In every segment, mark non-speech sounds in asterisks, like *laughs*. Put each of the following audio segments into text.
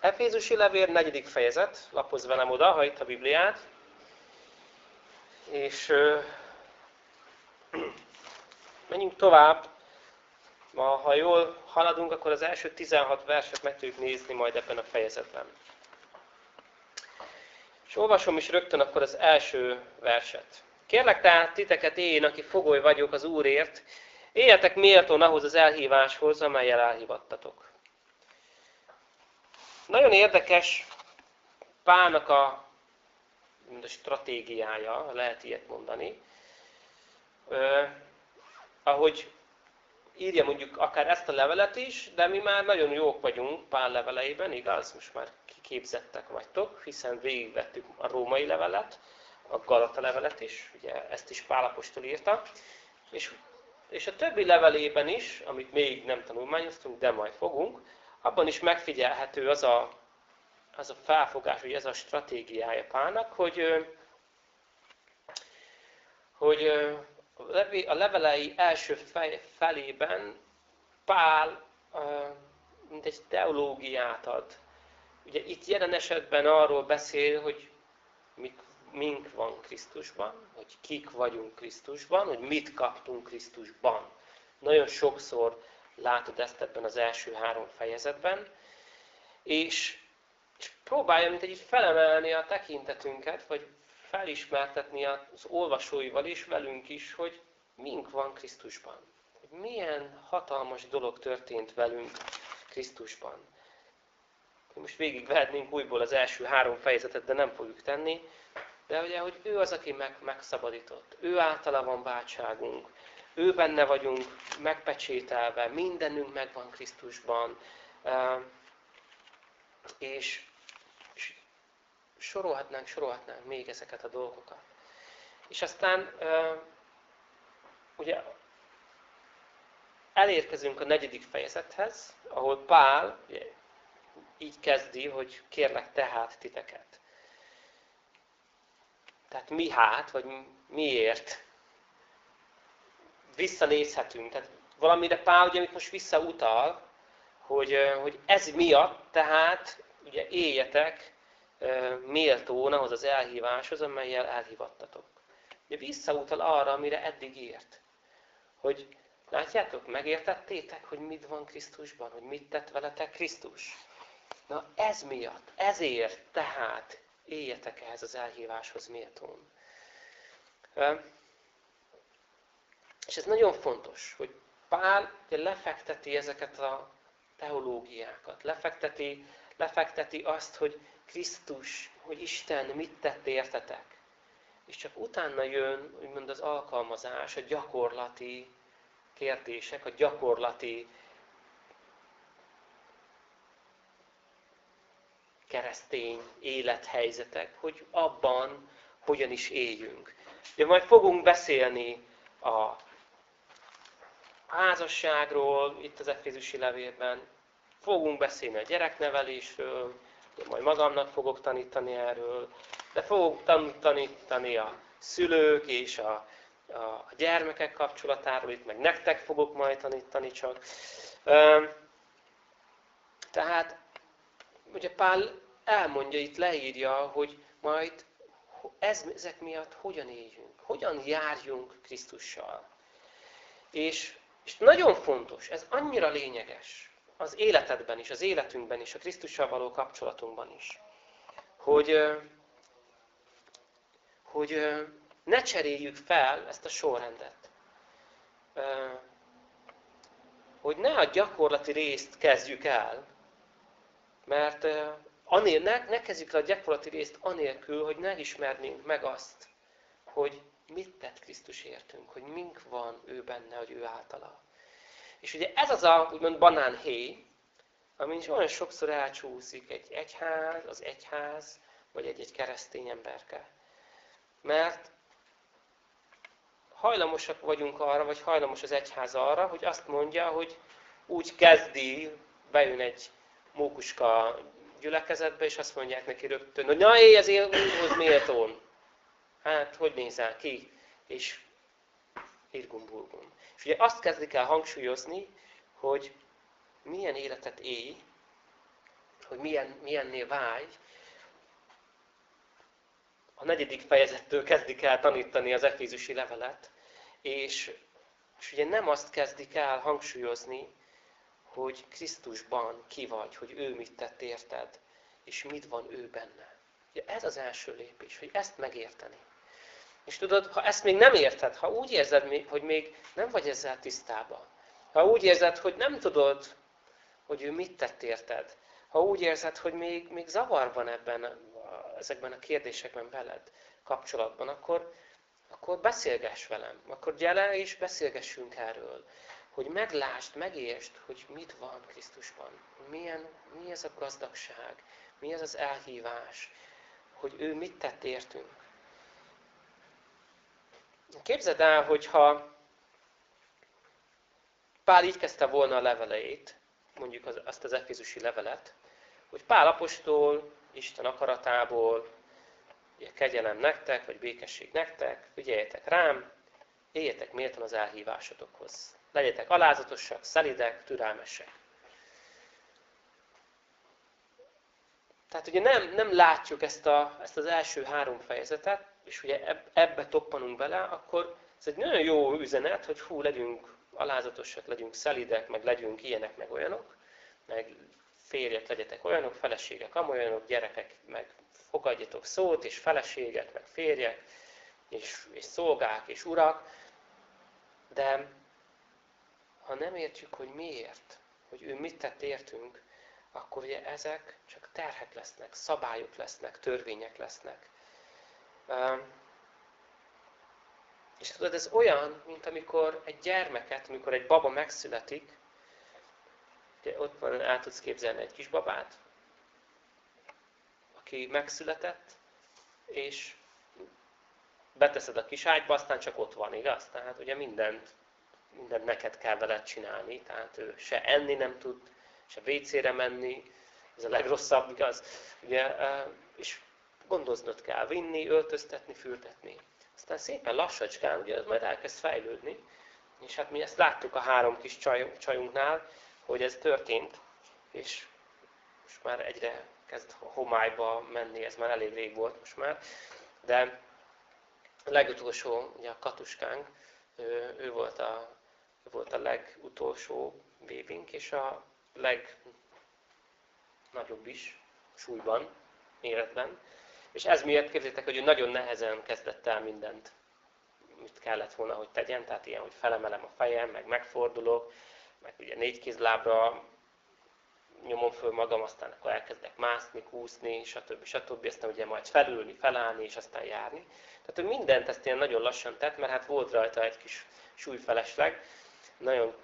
Efézusi levél, negyedik fejezet, lapozz velem oda, ha itt a Bibliát. És menjünk tovább. Ma, ha jól haladunk, akkor az első 16 verset meg tudjuk nézni majd ebben a fejezetben. És olvasom is rögtön akkor az első verset. Kérlek tehát titeket én, aki fogoly vagyok az Úrért, éljetek méltón ahhoz az elhíváshoz, amelyel elhívattatok. Nagyon érdekes Pálnak a, a stratégiája, lehet ilyet mondani. Ö, ahogy írja mondjuk akár ezt a levelet is, de mi már nagyon jók vagyunk Pál leveleiben, igaz? Most már kiképzettek vagytok, hiszen végigvettük a római levelet, a Galata levelet is, ugye ezt is Pál írta, és, és a többi levelében is, amit még nem tanulmányoztunk, de majd fogunk, abban is megfigyelhető az a, az a felfogás, hogy ez a stratégiája Pálnak, hogy, hogy a levelei első felében Pál mint egy teológiát ad. Ugye itt jelen esetben arról beszél, hogy mik, mink van Krisztusban, hogy kik vagyunk Krisztusban, hogy mit kaptunk Krisztusban. Nagyon sokszor látod ezt ebben az első három fejezetben, és, és próbálja, mint egy felemelni a tekintetünket, vagy felismertetni az olvasóival is, velünk is, hogy mink van Krisztusban. Hogy milyen hatalmas dolog történt velünk Krisztusban. Most végigvehetnénk újból az első három fejezetet, de nem fogjuk tenni. De ugye, hogy ő az, aki meg, megszabadított. Ő általa van váltságunk. Ő benne vagyunk megpecsételve. Mindenünk megvan Krisztusban. És sorolhatnánk, sorolhatnánk még ezeket a dolgokat. És aztán ugye elérkezünk a negyedik fejezethez, ahol Pál ugye, így kezdi, hogy kérlek tehát titeket. Tehát mi hát, vagy miért visszanézhetünk. Tehát valamire Pál ugye most visszautal, hogy, hogy ez miatt tehát ugye éljetek méltón ahhoz az elhíváshoz, amelyel elhívattatok. Ugye visszautal arra, amire eddig ért. Hogy látjátok, megértettétek, hogy mit van Krisztusban, hogy mit tett veletek Krisztus. Na ez miatt, ezért tehát éljetek ehhez az elhíváshoz méltón. És ez nagyon fontos, hogy Pál lefekteti ezeket a teológiákat, lefekteti, lefekteti azt, hogy Krisztus, hogy Isten mit tett értetek. És csak utána jön úgymond az alkalmazás, a gyakorlati kérdések, a gyakorlati keresztény élethelyzetek, hogy abban hogyan is éljünk. Ugye majd fogunk beszélni a házasságról, itt az Efézusi levélben, fogunk beszélni a gyereknevelésről, majd magamnak fogok tanítani erről, de fogok tanítani a szülők és a, a gyermekek kapcsolatáról, itt meg nektek fogok majd tanítani csak. Tehát, ugye Pál elmondja, itt leírja, hogy majd ez, ezek miatt hogyan éljünk, hogyan járjunk Krisztussal. És, és nagyon fontos, ez annyira lényeges, az életedben is, az életünkben is, a Krisztussal való kapcsolatunkban is. Hogy, hogy ne cseréljük fel ezt a sorrendet. Hogy ne a gyakorlati részt kezdjük el, mert anél, ne, ne kezdjük el a gyakorlati részt anélkül, hogy ne ismernénk meg azt, hogy mit tett Krisztus értünk, hogy mink van ő benne, hogy ő általa. És ugye ez az a úgymond banánhéj, ami is olyan sokszor elcsúszik egy egyház, az egyház, vagy egy-egy keresztény emberke. Mert hajlamosak vagyunk arra, vagy hajlamos az egyház arra, hogy azt mondja, hogy úgy kezdi, bejön egy mókuska gyülekezetbe, és azt mondják neki rögtön, hogy na élj az úrhoz méltón. Hát, hogy nézel ki? És irgum-burgum. És ugye azt kezdik el hangsúlyozni, hogy milyen életet élj, hogy milyen, milyenné válj, a negyedik fejezettől kezdik el tanítani az Efézusi levelet, és, és ugye nem azt kezdik el hangsúlyozni, hogy Krisztusban ki vagy, hogy ő mit tett érted, és mit van ő benne. Ugye ez az első lépés, hogy ezt megérteni. És tudod, ha ezt még nem érted, ha úgy érzed, hogy még nem vagy ezzel tisztában, ha úgy érzed, hogy nem tudod, hogy ő mit tett érted, ha úgy érzed, hogy még, még zavar van ebben, ezekben a kérdésekben veled kapcsolatban, akkor, akkor beszélgess velem, akkor gyere és beszélgessünk erről, hogy meglásd, megértsd, hogy mit van Krisztusban, milyen, mi ez a gazdagság, mi ez az elhívás, hogy ő mit tett értünk. Képzeld el, hogyha Pál így kezdte volna a leveleit, mondjuk az, azt az Efézusi levelet, hogy Pál apostol Isten akaratából, ugye kegyelem nektek, vagy békesség nektek, figyeljetek rám, éljetek méltan az elhívásotokhoz. Legyetek alázatosak, szelidek, türelmesek. Tehát ugye nem, nem látjuk ezt, a, ezt az első három fejezetet, és ugye ebbe toppanunk bele, akkor ez egy nagyon jó üzenet, hogy hú, legyünk alázatosak, legyünk szelidek, meg legyünk ilyenek, meg olyanok, meg férjek legyetek olyanok, feleségek amolyanok, gyerekek, meg fogadjatok szót, és feleségek, meg férjek, és, és szolgák, és urak, de ha nem értjük, hogy miért, hogy ő mit tett értünk, akkor ugye ezek csak terhek lesznek, szabályok lesznek, törvények lesznek. És tudod, ez olyan, mint amikor egy gyermeket, amikor egy baba megszületik, ugye ott van, el tudsz képzelni egy kisbabát, aki megszületett, és beteszed a kis ágyba, aztán csak ott van, igaz? Tehát ugye mindent, mindent neked kell veled csinálni, tehát ő se enni nem tud, se WC-re menni, ez a legrosszabb, igaz? Ugye, és gondoznod kell, vinni, öltöztetni, fürtetni. Aztán szépen lassacskán, ugye ez majd elkezd fejlődni, és hát mi ezt láttuk a három kis csajunknál, hogy ez történt, és most már egyre kezd homályba menni, ez már elég rég volt most már, de a legutolsó, ugye a katuskánk, ő, ő, volt, a, ő volt a legutolsó bébink, és a legnagyobb is súlyban, méretben. És ez miatt képzétek, hogy ő nagyon nehezen kezdett el mindent, mit kellett volna, hogy tegyen, tehát ilyen, hogy felemelem a fejem, meg megfordulok, meg ugye négy kézlábra nyomom föl magam, aztán akkor elkezdek mászni, kúszni, stb. stb. Aztán ugye majd felülni, felállni, és aztán járni. Tehát ő mindent ezt ilyen nagyon lassan tett, mert hát volt rajta egy kis súlyfelesleg. Nagyon,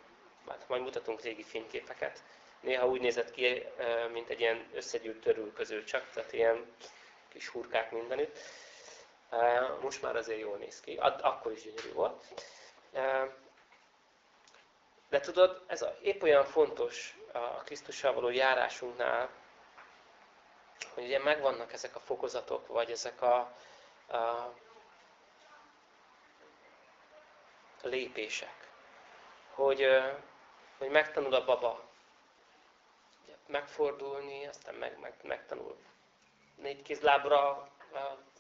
majd mutatunk régi fényképeket. Néha úgy nézett ki, mint egy ilyen összegyűlt törülköző csak, tehát ilyen kis hurkák mindenütt. Most már azért jól néz ki. Akkor is gyönyörű volt. De tudod, ez a, épp olyan fontos a Krisztussal való járásunknál, hogy ugye megvannak ezek a fokozatok, vagy ezek a, a lépések. Hogy, hogy megtanul a baba megfordulni, aztán meg, meg, megtanul négy kézlábra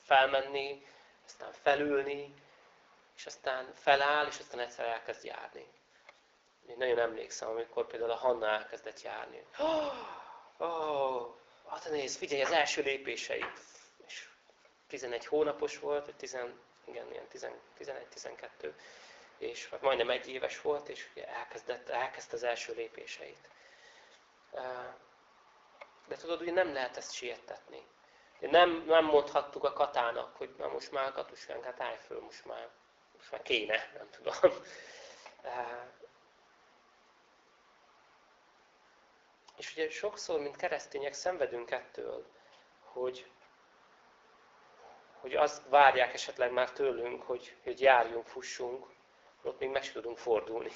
felmenni, aztán felülni, és aztán feláll, és aztán egyszer elkezd járni. Én nagyon emlékszem, amikor például a Hanna elkezdett járni. Oh, oh, hát nézd, figyelj, az első lépései. És 11 hónapos volt, vagy 10, igen, ilyen 11-12, és hát majdnem egy éves volt, és elkezdett, elkezdte az első lépéseit. De tudod, ugye nem lehet ezt siettetni. Nem, nem mondhattuk a katának, hogy na most már katuskánk, hát állj föl, most már, most már kéne, nem tudom. És ugye sokszor, mint keresztények szenvedünk ettől, hogy, hogy azt várják esetleg már tőlünk, hogy, hogy járjunk, fussunk, ott még meg sem tudunk fordulni.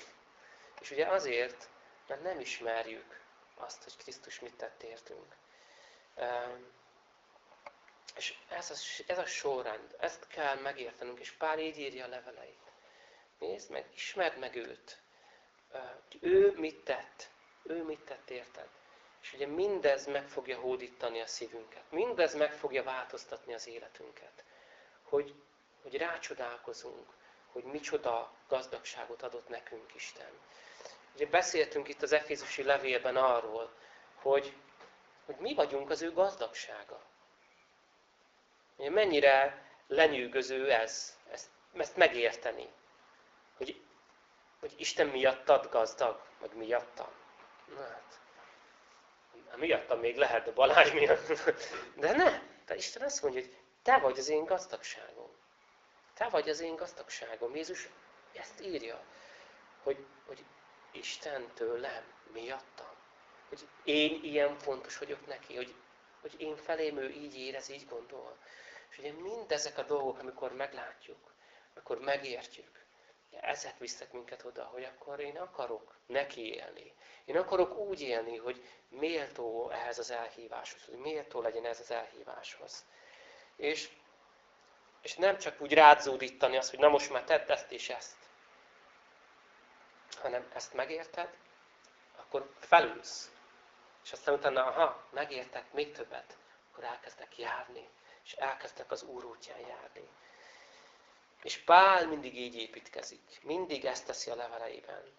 És ugye azért, mert nem ismerjük azt, hogy Krisztus mit tett értünk. És ez a, ez a sorrend, ezt kell megértenünk, és Pál így írja a leveleit. Nézd meg, ismerd meg őt. Ő mit tett, ő mit tett érted? És ugye mindez meg fogja hódítani a szívünket. Mindez meg fogja változtatni az életünket. Hogy, hogy rácsodálkozunk, hogy micsoda gazdagságot adott nekünk Isten. Ugye beszéltünk itt az Efézusi levélben arról, hogy, hogy mi vagyunk az ő gazdagsága. Mennyire lenyűgöző ez, ezt, ezt megérteni. Hogy, hogy Isten miattad gazdag, vagy miattam. Hát, miattam még lehet, de Balázs miatt. De ne! De Isten azt mondja, hogy te vagy az én gazdagságom. Te vagy az én gazdagságom. Jézus ezt írja, hogy, hogy Isten tőlem, miattam. Hogy én ilyen fontos vagyok neki, hogy, hogy én felém ő így érez, így gondol. És ugye mindezek a dolgok, amikor meglátjuk, akkor megértjük, ezek visznek minket oda, hogy akkor én akarok neki élni. Én akarok úgy élni, hogy méltó ehhez az elhíváshoz, hogy méltó legyen ez az elhíváshoz. És, és nem csak úgy rádzódítani azt, hogy na most már tedd ezt és ezt, hanem ezt megérted, akkor felülsz. És aztán utána, aha, megértek még többet, akkor elkezdek járni, és elkezdek az Úr útján járni. És Pál mindig így építkezik. Mindig ezt teszi a leveleiben.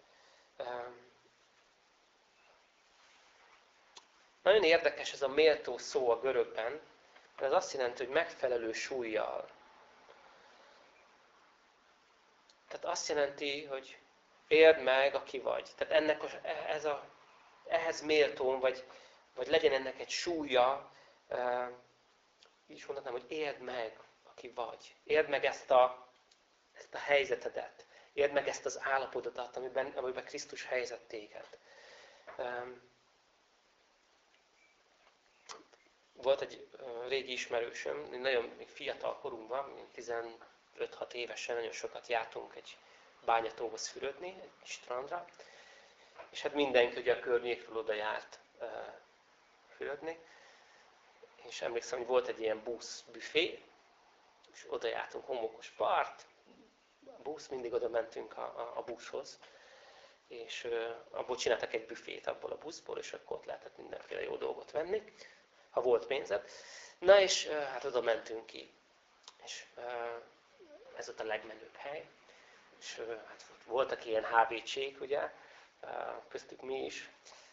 Nagyon érdekes ez a méltó szó a görögben, mert ez azt jelenti, hogy megfelelő súlyjal. Tehát azt jelenti, hogy érd meg, aki vagy. Tehát ennek a, ez a, ehhez méltón, vagy, vagy legyen ennek egy súlya, így is mondhatnám, hogy érd meg, aki vagy. Érd meg ezt a, ezt a helyzetedet. Érd meg ezt az állapotodat, amiben, amiben Krisztus helyzet téged. Volt egy régi ismerősöm, nagyon még fiatal korunkban, 15-6 évesen nagyon sokat jártunk egy bányatóhoz fürödni, egy strandra, és hát mindenki ugye a környékről oda járt fürödni, és emlékszem, hogy volt egy ilyen busz büfé, és oda jártunk homokos part, a busz, mindig oda mentünk a, a, a buszhoz, és uh, abból csináltak egy büfét abból a buszból, és akkor ott lehetett mindenféle jó dolgot venni, ha volt pénzed. Na és uh, hát oda mentünk ki. És uh, ez ott a legmenőbb hely. És hát voltak ilyen HVC-k, ugye, köztük mi is.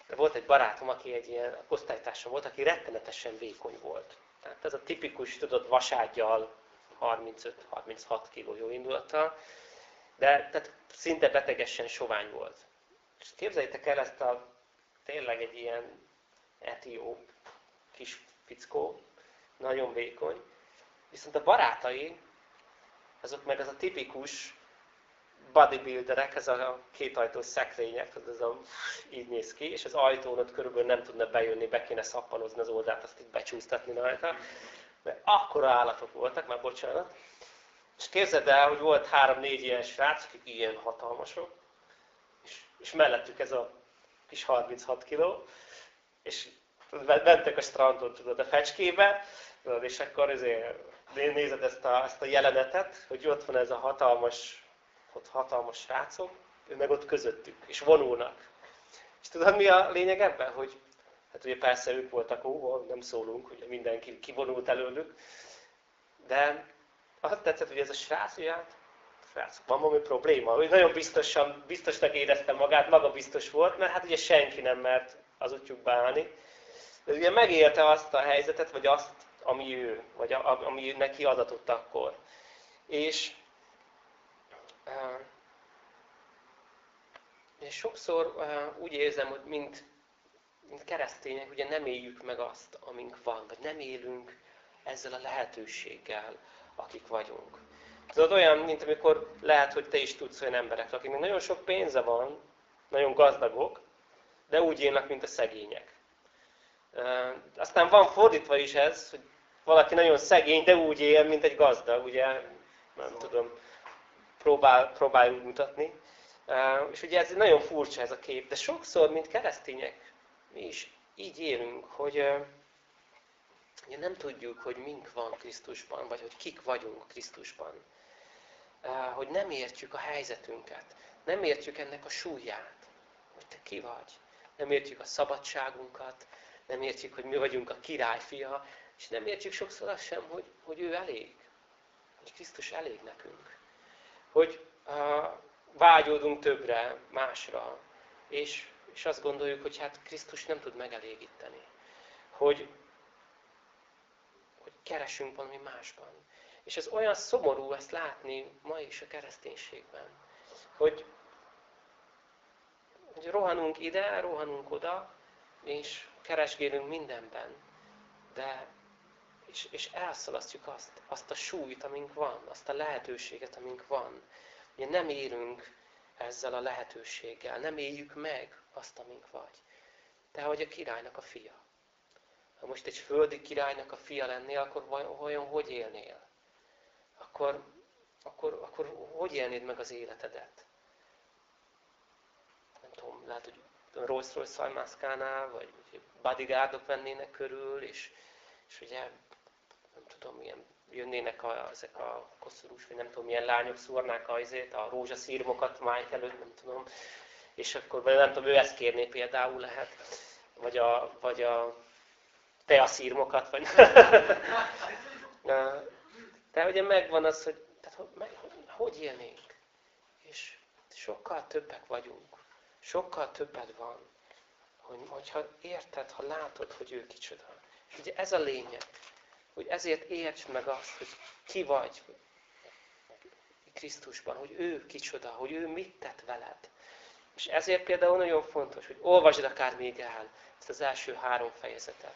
De volt egy barátom, aki egy ilyen osztálytársam volt, aki rettenetesen vékony volt. Tehát ez a tipikus, tudod, vaságyjal, 35-36 kg jó indulattal, de tehát szinte betegesen sovány volt. És képzeljétek el ezt a tényleg egy ilyen etióp kis fickó, nagyon vékony, viszont a barátai, azok meg az a tipikus bodybuilderek, ez a kétajtós szekrények, tehát ez a, így néz ki, és az ajtón ott körülbelül nem tudna bejönni, be kéne szappanozni az oldalt, azt így becsúsztatni rajta mert akkora állatok voltak, már bocsánat. És képzeld el, hogy volt három-négy ilyen srác, akik ilyen hatalmasok, és, és mellettük ez a kis 36 kiló, és mentek a strandon, tudod, a fecskébe, tudod, és akkor ezért nézed ezt a, ezt a jelenetet, hogy ott van ez a hatalmas, ott hatalmas srácok, ő meg ott közöttük, és vonulnak. És tudod, mi a lényeg ebben? Hogy Hát ugye persze ők voltak óva, nem szólunk, ugye mindenki kivonult előlük. De azt tetszett, hogy ez a srác, ugye, srác, van valami probléma. Hogy nagyon biztosan, biztosnak érezte magát, maga biztos volt, mert hát ugye senki nem mert az útjuk bánni. De ugye megélte azt a helyzetet, vagy azt, ami ő, vagy ami neki adatott akkor. És, és sokszor úgy érzem, hogy mint mint keresztények ugye nem éljük meg azt, amink van, vagy nem élünk ezzel a lehetőséggel, akik vagyunk. Tudod, olyan, mint amikor lehet, hogy te is tudsz olyan emberek, akiknek nagyon sok pénze van, nagyon gazdagok, de úgy élnek, mint a szegények. Aztán van fordítva is ez, hogy valaki nagyon szegény, de úgy él, mint egy gazdag, ugye, nem tudom, próbál, próbáljunk mutatni. És ugye ez nagyon furcsa ez a kép, de sokszor, mint keresztények, mi is így élünk, hogy ugye nem tudjuk, hogy mink van Krisztusban, vagy hogy kik vagyunk Krisztusban. Hogy nem értjük a helyzetünket, nem értjük ennek a súlyát, hogy te ki vagy. Nem értjük a szabadságunkat, nem értjük, hogy mi vagyunk a király fia, és nem értjük sokszor azt sem, hogy, hogy ő elég. Hogy Krisztus elég nekünk. Hogy uh, vágyódunk többre, másra, és, és azt gondoljuk, hogy hát Krisztus nem tud megelégíteni. Hogy, hogy keresünk valami másban. És ez olyan szomorú ezt látni ma is a kereszténységben. Hogy, hogy rohanunk ide, rohanunk oda, és keresgélünk mindenben. De, és, és elszalasztjuk azt, azt a súlyt, amink van, azt a lehetőséget, amink van. Ugye nem érünk ezzel a lehetőséggel, nem éljük meg azt, amink vagy. Te vagy a királynak a fia. Ha most egy földi királynak a fia lennél, akkor vajon hogy élnél? Akkor, akkor, akkor hogy élnéd meg az életedet? Nem tudom, lehet, hogy Rolls Royce szajmászkánál, vagy bodyguardok vennének körül, és, és ugye, tudom, milyen jönnének a, ezek a koszorús, vagy nem tudom, milyen lányok szúrnák a, azért, a rózsaszírmokat májk előtt, nem tudom, és akkor nem tudom, ő ezt kérné például lehet, vagy a, vagy a teaszírmokat, vagy *laughs* De ugye megvan az, hogy, tehát, hogy, hogy élnénk, és sokkal többek vagyunk, sokkal többet van, hogy, hogyha érted, ha látod, hogy ő kicsoda. És ugye ez a lényeg, hogy ezért értsd meg azt, hogy ki vagy Krisztusban, hogy ő kicsoda, hogy ő mit tett veled. És ezért például nagyon fontos, hogy olvasd akár még el ezt az első három fejezetet.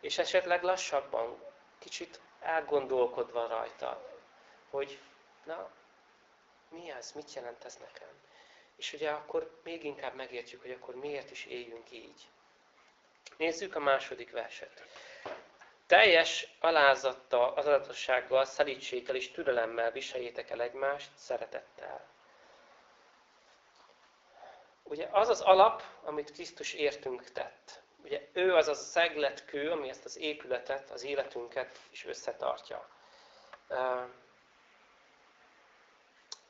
És esetleg lassabban, kicsit elgondolkodva rajta, hogy na, mi ez, mit jelent ez nekem? És ugye akkor még inkább megértjük, hogy akkor miért is éljünk így. Nézzük a második verset. Teljes alázattal, adatossággal, szelítséggel és türelemmel viseljétek el egymást szeretettel. Ugye az az alap, amit Krisztus értünk tett. Ugye ő az a szegletkő, ami ezt az épületet, az életünket is összetartja.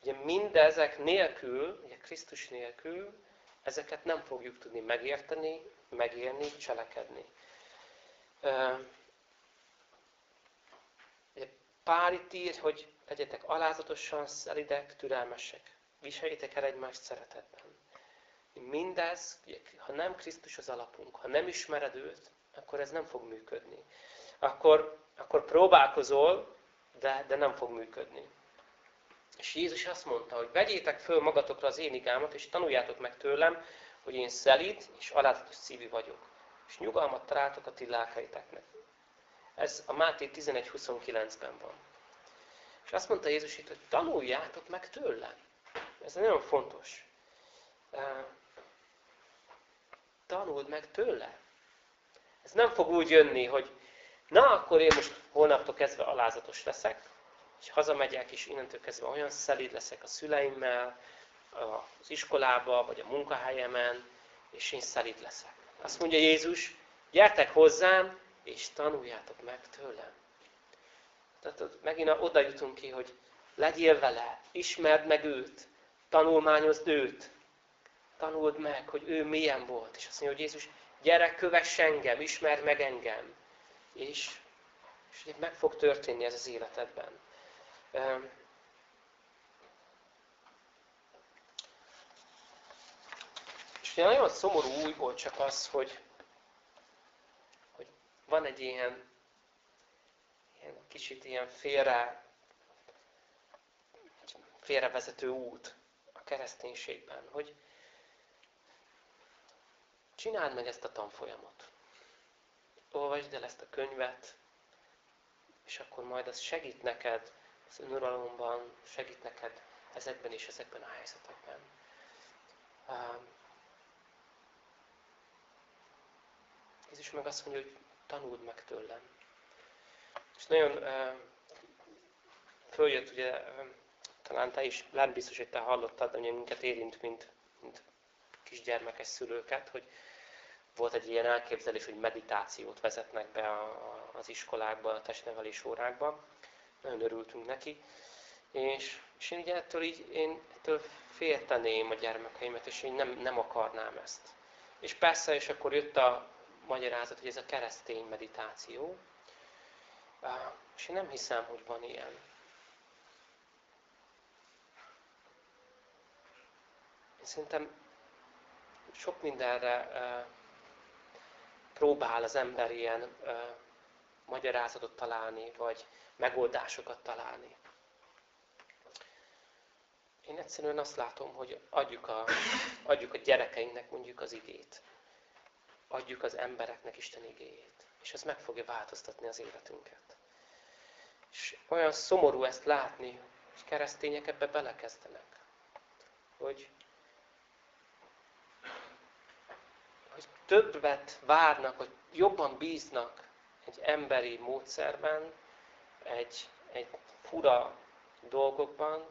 Ugye mindezek nélkül, ugye Krisztus nélkül, ezeket nem fogjuk tudni megérteni, megélni, cselekedni. Pál itt ír, hogy legyetek alázatosan, szelidek, türelmesek. Viseljétek el egymást szeretetben. Mindez, ha nem Krisztus az alapunk, ha nem ismered őt, akkor ez nem fog működni. Akkor, akkor próbálkozol, de, de nem fog működni. És Jézus azt mondta, hogy vegyétek föl magatokra az én igámat, és tanuljátok meg tőlem, hogy én szelíd és alázatos szívű vagyok. És nyugalmat találtok a ti lelkeiteknek. Ez a Máté 11.29-ben van. És azt mondta Jézus itt, hogy tanuljátok meg tőlem. Ez nagyon fontos. Tanuld meg tőle. Ez nem fog úgy jönni, hogy na, akkor én most holnaptól kezdve alázatos leszek, és hazamegyek, és innentől kezdve olyan szelíd leszek a szüleimmel, az iskolába, vagy a munkahelyemen, és én szelíd leszek. Azt mondja Jézus, gyertek hozzám, és tanuljátok meg tőlem. Tehát megint oda jutunk ki, hogy legyél vele, ismerd meg őt, tanulmányozd őt, tanuld meg, hogy ő milyen volt. És azt mondja, hogy Jézus, gyere, kövess engem, ismerd meg engem. És, és meg fog történni ez az életedben. És ugye nagyon szomorú újból csak az, hogy, van egy ilyen, ilyen kicsit ilyen félre, félrevezető út a kereszténységben, hogy csináld meg ezt a tanfolyamot. Olvasd el ezt a könyvet, és akkor majd az segít neked az önuralomban, segít neked ezekben és ezekben a helyzetekben. Jézus meg azt mondja, hogy tanuld meg tőlem. És nagyon följött, ugye, talán te is, lehet biztos, hogy te hallottad, de minket érint, mint, mint kisgyermekes szülőket, hogy volt egy ilyen elképzelés, hogy meditációt vezetnek be az iskolákba, a testnevelés órákba. Nagyon örültünk neki. És, és én ugye ettől, így, én ettől félteném a gyermekeimet, és én nem, nem akarnám ezt. És persze, és akkor jött a magyarázat, hogy ez a keresztény meditáció. És én nem hiszem, hogy van ilyen. Én szerintem sok mindenre próbál az ember ilyen magyarázatot találni, vagy megoldásokat találni. Én egyszerűen azt látom, hogy adjuk a, adjuk a gyerekeinknek mondjuk az igét. Adjuk az embereknek Isten igéjét. És ez meg fogja változtatni az életünket. És olyan szomorú ezt látni, hogy keresztények ebbe belekezdenek. Hogy, hogy többet várnak, hogy jobban bíznak egy emberi módszerben, egy, egy fura dolgokban,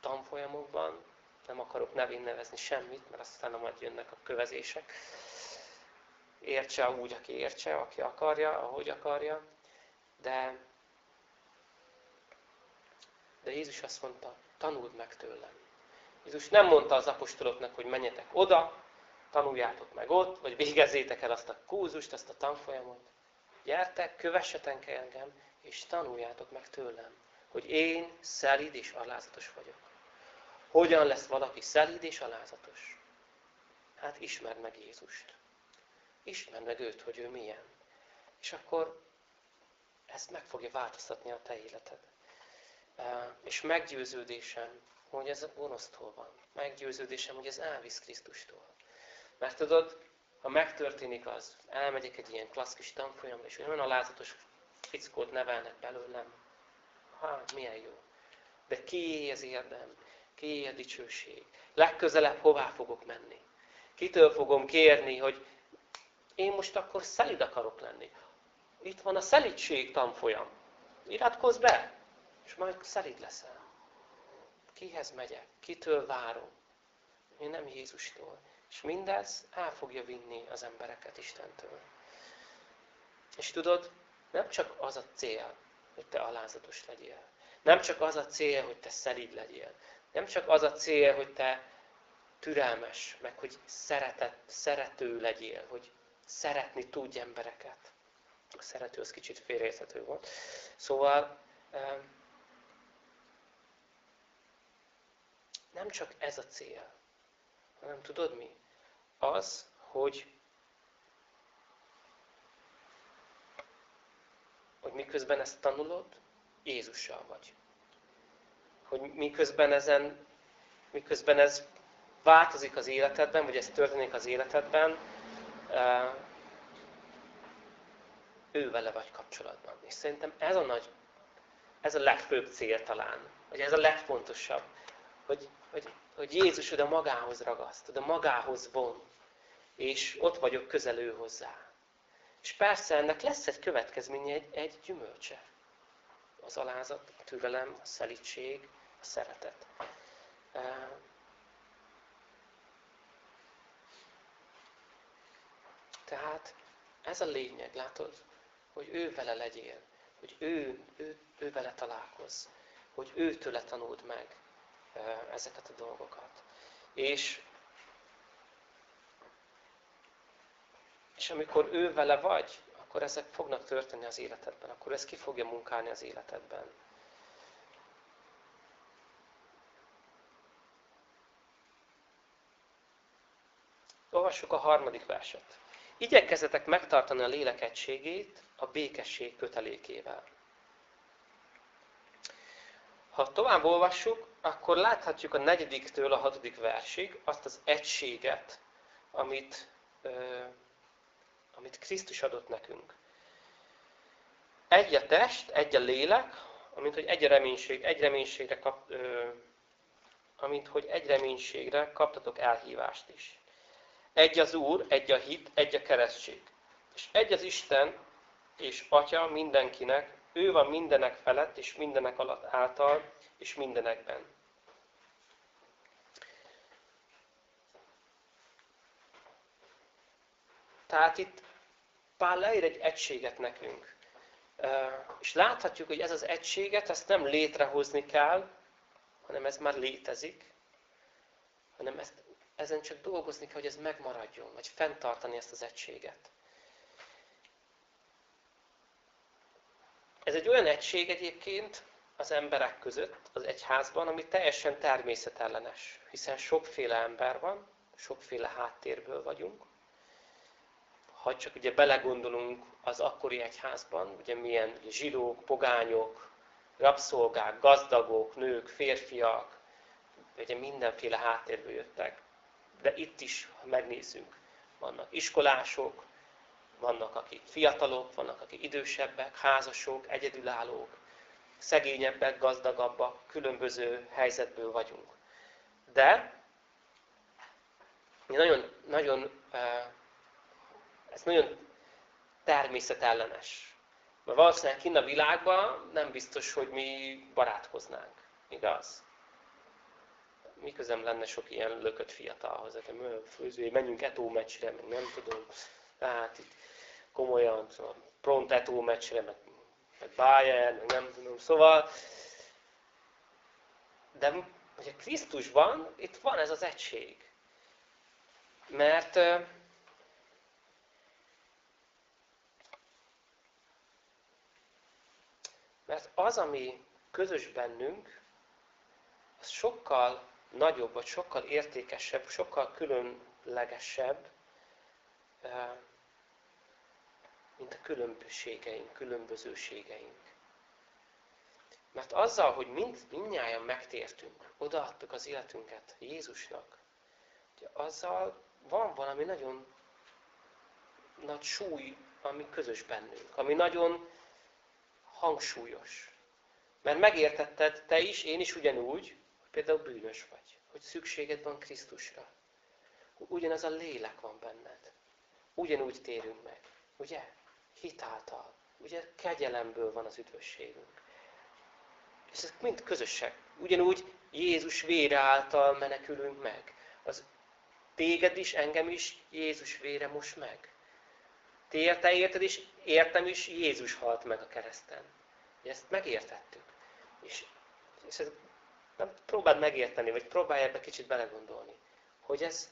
tanfolyamokban, nem akarok nevén nevezni semmit, mert aztán majd jönnek a kövezések. Értse úgy, aki értse, aki akarja, ahogy akarja. De, de Jézus azt mondta, tanuld meg tőlem. Jézus nem mondta az apostoloknak, hogy menjetek oda, tanuljátok meg ott, vagy végezzétek el azt a kúzust, azt a tanfolyamot. Gyertek, kövessetek engem, és tanuljátok meg tőlem, hogy én szelíd és alázatos vagyok. Hogyan lesz valaki szelíd és alázatos? Hát ismerd meg Jézust. Ismerd meg őt, hogy ő milyen. És akkor ezt meg fogja változtatni a te életed. És meggyőződésem, hogy ez a gonosztól van. Meggyőződésem, hogy ez elvisz Krisztustól. Mert tudod, ha megtörténik az, elmegyek egy ilyen klasszikus tanfolyamra, és olyan alázatos fickót nevelnek belőlem, hát milyen jó. De ki az érdem? Kié a dicsőség? Legközelebb hová fogok menni? Kitől fogom kérni, hogy én most akkor szelid akarok lenni? Itt van a szelídség tanfolyam. Iratkozz be, és majd szelid leszel. Kihez megyek? Kitől várom? Én nem Jézustól. És mindez el fogja vinni az embereket Istentől. És tudod, nem csak az a cél, hogy te alázatos legyél. Nem csak az a cél, hogy te szelíd legyél. Nem csak az a cél, hogy te türelmes, meg hogy szeretet, szerető legyél, hogy szeretni tudj embereket. A szerető az kicsit félreérthető volt. Szóval nem csak ez a cél, hanem tudod mi? Az, hogy hogy miközben ezt tanulod, Jézussal vagy hogy miközben, ezen, miközben ez változik az életedben, vagy ez történik az életedben, ő vagy kapcsolatban. És szerintem ez a nagy, ez a legfőbb cél talán, vagy ez a legfontosabb, hogy, hogy, hogy Jézus oda magához ragaszt, oda magához von, és ott vagyok közelő hozzá. És persze ennek lesz egy következménye, egy, egy gyümölcse. Az alázat, a türelem, a szelítség, a szeretet. Tehát ez a lényeg, látod? Hogy ő vele legyél, hogy ő, ő, ő vele találkozz, hogy őtőle tanuld meg ezeket a dolgokat. És, és amikor ő vele vagy, akkor ezek fognak történni az életedben, akkor ez ki fogja munkálni az életedben. Olvassuk a harmadik verset. Igyekezzetek megtartani a lélek egységét a békesség kötelékével. Ha tovább olvassuk, akkor láthatjuk a negyediktől a hatodik versig azt az egységet, amit, ö, amit Krisztus adott nekünk. Egy a test, egy a lélek, amint hogy egy reménység, egy reménységre kap, ö, amint hogy egy reménységre kaptatok elhívást is. Egy az Úr, egy a hit, egy a keresztség. És egy az Isten és Atya mindenkinek, ő van mindenek felett, és mindenek alatt által, és mindenekben. Tehát itt Pál leír egy egységet nekünk. És láthatjuk, hogy ez az egységet, ezt nem létrehozni kell, hanem ez már létezik, hanem ezt ezen csak dolgozni kell, hogy ez megmaradjon, vagy fenntartani ezt az egységet. Ez egy olyan egység egyébként az emberek között, az egyházban, ami teljesen természetellenes, hiszen sokféle ember van, sokféle háttérből vagyunk. Ha csak ugye belegondolunk az akkori egyházban, ugye milyen zsidók, pogányok, rabszolgák, gazdagok, nők, férfiak, ugye mindenféle háttérből jöttek. De itt is, ha megnézzünk, vannak iskolások, vannak akik fiatalok, vannak akik idősebbek, házasok, egyedülállók, szegényebbek, gazdagabbak, különböző helyzetből vagyunk. De nagyon, nagyon, ez nagyon természetellenes. Mert valószínűleg kinn a világban nem biztos, hogy mi barátkoznánk. Igaz? Mi közem lenne sok ilyen lökött fiatalhoz, hogy főző, menjünk etó meccsre, meg nem tudom. Tehát itt komolyan, szóval pront etó meccsre, meg, meg Bayern, meg nem tudom. Szóval, de ugye Krisztusban itt van ez az egység. Mert mert az, ami közös bennünk, az sokkal nagyobb, vagy sokkal értékesebb, sokkal különlegesebb, mint a különbségeink, különbözőségeink. Mert azzal, hogy mind, mindnyáján megtértünk, odaadtuk az életünket Jézusnak, azzal van valami nagyon nagy súly, ami közös bennünk, ami nagyon hangsúlyos. Mert megértetted te is, én is ugyanúgy, hogy például bűnös vagy, hogy szükséged van Krisztusra. Ugyanaz a lélek van benned. Ugyanúgy térünk meg, ugye? Hitáltal. Ugye kegyelemből van az üdvösségünk. És ezek mind közösek. Ugyanúgy Jézus vére által menekülünk meg. Az Téged is, engem is Jézus vére most meg. Te, te érted is, értem is, Jézus halt meg a kereszten. Ezt megértettük. És, és ez, nem próbáld megérteni, vagy próbálj ebbe kicsit belegondolni, hogy ez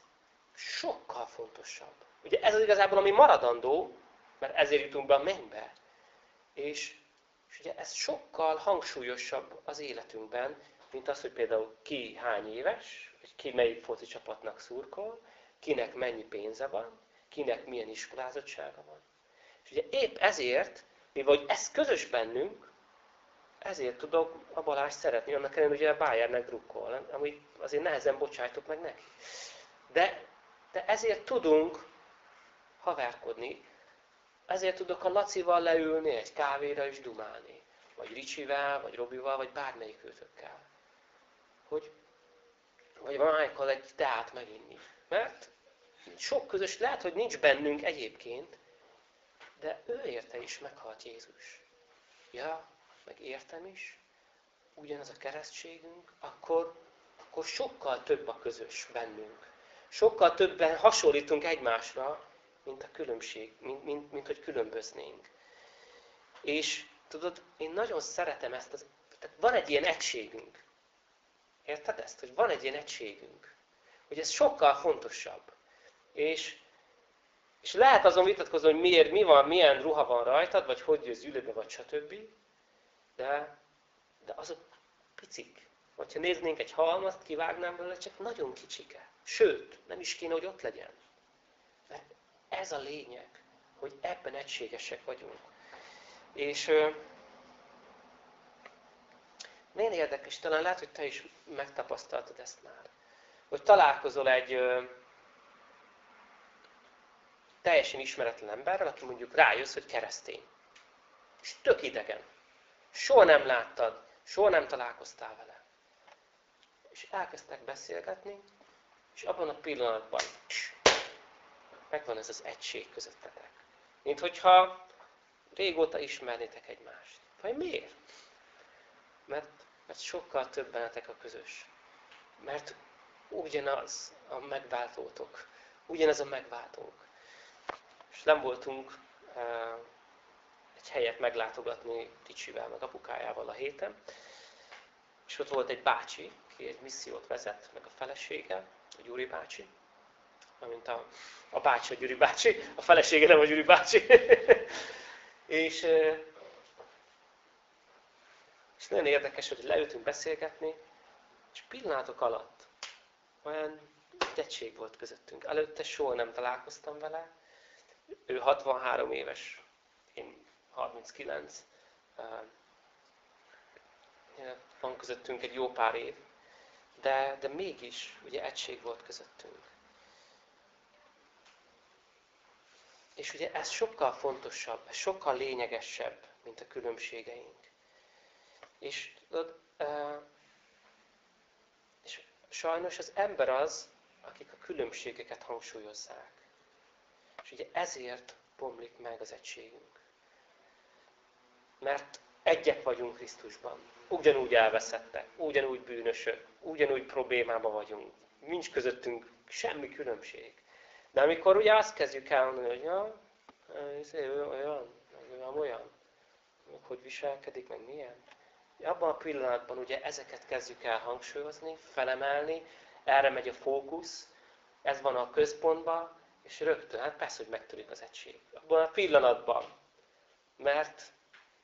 sokkal fontosabb. Ugye ez az igazából, ami maradandó, mert ezért jutunk be a mennybe. És, és ugye ez sokkal hangsúlyosabb az életünkben, mint az, hogy például ki hány éves, hogy ki melyik foci csapatnak szurkol, kinek mennyi pénze van, kinek milyen iskolázottsága van. És ugye épp ezért, mivel ez közös bennünk, ezért tudok a Balázs szeretni, annak ellenére ugye a Bayernnek drukkol, amit azért nehezen bocsájtok meg neki. De, de ezért tudunk haverkodni, ezért tudok a Lacival leülni egy kávéra és dumálni. Vagy Ricsivel, vagy Robival, vagy bármelyik őtökkel. Hogy vagy Michael egy teát meginni. Mert sok közös, lehet, hogy nincs bennünk egyébként, de ő érte is meghalt Jézus. Ja, meg értem is, ugyanaz a keresztségünk, akkor, akkor sokkal több a közös bennünk. Sokkal többen hasonlítunk egymásra, mint a különbség, mint, mint, mint hogy különböznénk. És tudod, én nagyon szeretem ezt, az, tehát van egy ilyen egységünk. Érted ezt? Hogy van egy ilyen egységünk. Hogy ez sokkal fontosabb. És, és lehet azon vitatkozni, hogy miért, mi van, milyen ruha van rajtad, vagy hogy jössz ülőbe, vagy stb. De, de azok picik. Hogyha néznénk egy halmazt, kivágnám belőle, csak nagyon kicsike. Sőt, nem is kéne, hogy ott legyen. Mert ez a lényeg, hogy ebben egységesek vagyunk. És milyen érdekes, talán lehet, hogy te is megtapasztaltad ezt már. Hogy találkozol egy ö, teljesen ismeretlen emberrel, aki mondjuk rájössz, hogy keresztény. És tök idegen. Soha nem láttad, soha nem találkoztál vele. És elkezdtek beszélgetni, és abban a pillanatban megvan ez az egység közöttetek. Mint hogyha régóta ismernétek egymást. Vagy miért? Mert mert sokkal több bennetek a közös. Mert ugyanaz a megváltótok. Ugyanaz a megváltók. És nem voltunk uh, egy helyet meglátogatni Ticsivel, meg apukájával a héten. És ott volt egy bácsi, aki egy missziót vezet, meg a felesége, a Gyuri bácsi. Amint a, a bácsi, a Gyuri bácsi, a felesége nem a Gyuri bácsi. *laughs* és, És nagyon érdekes, hogy leültünk beszélgetni, és pillanatok alatt olyan tettség volt közöttünk. Előtte soha nem találkoztam vele. Ő 63 éves, 39. Van közöttünk egy jó pár év. De, de mégis, ugye egység volt közöttünk. És ugye ez sokkal fontosabb, ez sokkal lényegesebb, mint a különbségeink. És, és sajnos az ember az, akik a különbségeket hangsúlyozzák. És ugye ezért bomlik meg az egységünk. Mert egyek vagyunk Krisztusban. Ugyanúgy elveszettek, ugyanúgy bűnösök, ugyanúgy problémában vagyunk. Nincs közöttünk semmi különbség. De amikor ugye azt kezdjük el mondani, hogy ja, ez olyan, olyan, olyan, hogy viselkedik, meg milyen. Abban a pillanatban ugye ezeket kezdjük el hangsúlyozni, felemelni, erre megy a fókusz, ez van a központban, és rögtön, hát persze, hogy megtörik az egység. Abban a pillanatban. Mert,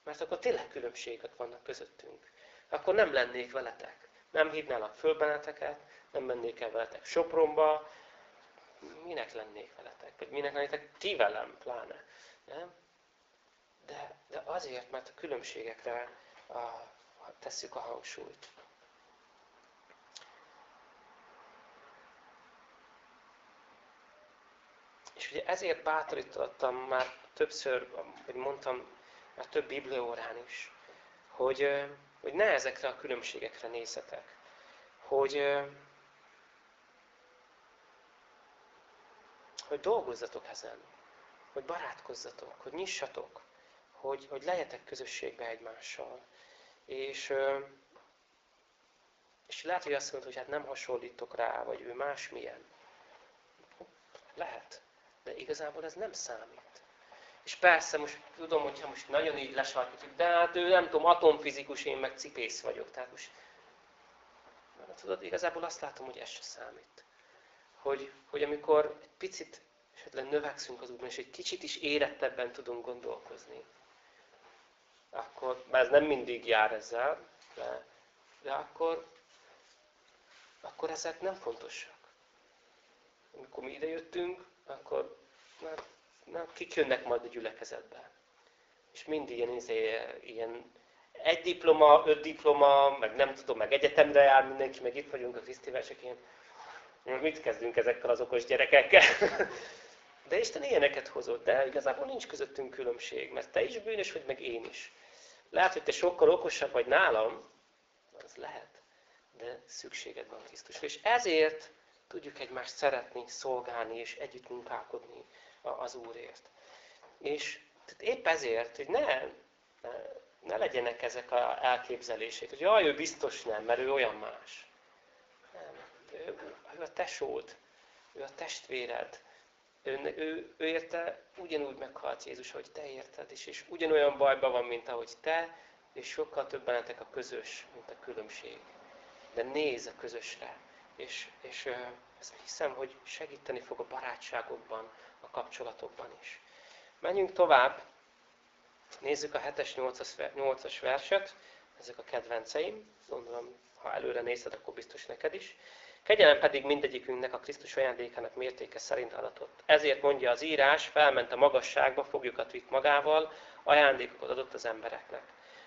mert akkor tényleg különbségek vannak közöttünk. Akkor nem lennék veletek. Nem hívnálak föl benneteket, nem mennék el veletek Sopronba, minek lennék veletek? Vagy minek lennétek ti velem, pláne. Nem? De, de azért, mert a különbségekre a, a, tesszük a hangsúlyt. És ugye ezért bátorítottam már többször, hogy mondtam, már több bibliórán is, hogy, hogy ne ezekre a különbségekre nézzetek. Hogy, hogy dolgozzatok ezen, hogy barátkozzatok, hogy nyissatok, hogy, hogy legyetek közösségbe egymással. És, és lehet, hogy azt mondod, hogy hát nem hasonlítok rá, vagy ő másmilyen. Lehet. De igazából ez nem számít. És persze, most tudom, hogyha most nagyon így lesarkítjuk, de hát ő nem tudom, atomfizikus, én meg cipész vagyok. Tehát most, na, tudod, igazából azt látom, hogy ez se számít. Hogy, hogy amikor egy picit esetleg növekszünk az útban, és egy kicsit is érettebben tudunk gondolkozni, akkor, mert ez nem mindig jár ezzel, de, de akkor, akkor ezek nem fontosak. Amikor mi idejöttünk, akkor na, na, kik jönnek majd a gyülekezetbe? És mindig ilyen, izé, ilyen egy diploma, öt diploma, meg nem tudom, meg egyetemre jár mindenki, meg itt vagyunk a Krisztivel, csak ilyen, mit kezdünk ezekkel az okos gyerekekkel? *laughs* De Isten ilyeneket hozott, de igazából nincs közöttünk különbség, mert te is bűnös vagy, meg én is. Lehet, hogy te sokkal okosabb vagy nálam, az lehet, de szükséged van Krisztusra. És ezért tudjuk egymást szeretni, szolgálni és együtt munkálkodni az Úrért. És tehát épp ezért, hogy ne, ne, ne legyenek ezek az elképzelések, hogy jaj, ő biztos nem, mert ő olyan más. Nem. Ő, ő a tesód, ő a testvéred, ő, ő, ő érte ugyanúgy meghalt Jézus, hogy te érted is, és ugyanolyan bajban van, mint ahogy te, és sokkal több bennetek a közös, mint a különbség. De nézz a közösre, és, és ezt hiszem, hogy segíteni fog a barátságokban, a kapcsolatokban is. Menjünk tovább, nézzük a 7-es, 8-as verset, ezek a kedvenceim, gondolom, ha előre nézted, akkor biztos neked is. Kegyelem pedig mindegyikünknek a Krisztus ajándékának mértéke szerint adatott. Ezért mondja az írás, felment a magasságba, foglyokat vitt magával, ajándékokat adott az embereknek.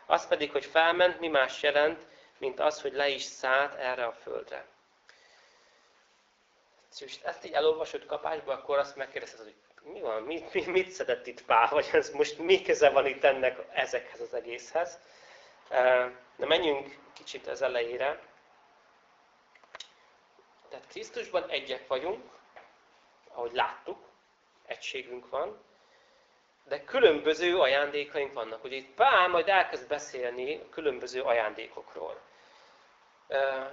Az pedig, hogy felment, mi más jelent, mint az, hogy le is szállt erre a földre. És ezt így elolvasod kapásba, akkor azt megkérdezed, hogy mi van, mit, mit szedett itt Pál, vagy ez most mi keze van itt ennek, ezekhez az egészhez. De menjünk kicsit az elejére. Tehát Krisztusban egyek vagyunk, ahogy láttuk, egységünk van, de különböző ajándékaink vannak. Ugye itt Pál majd elkezd beszélni a különböző ajándékokról.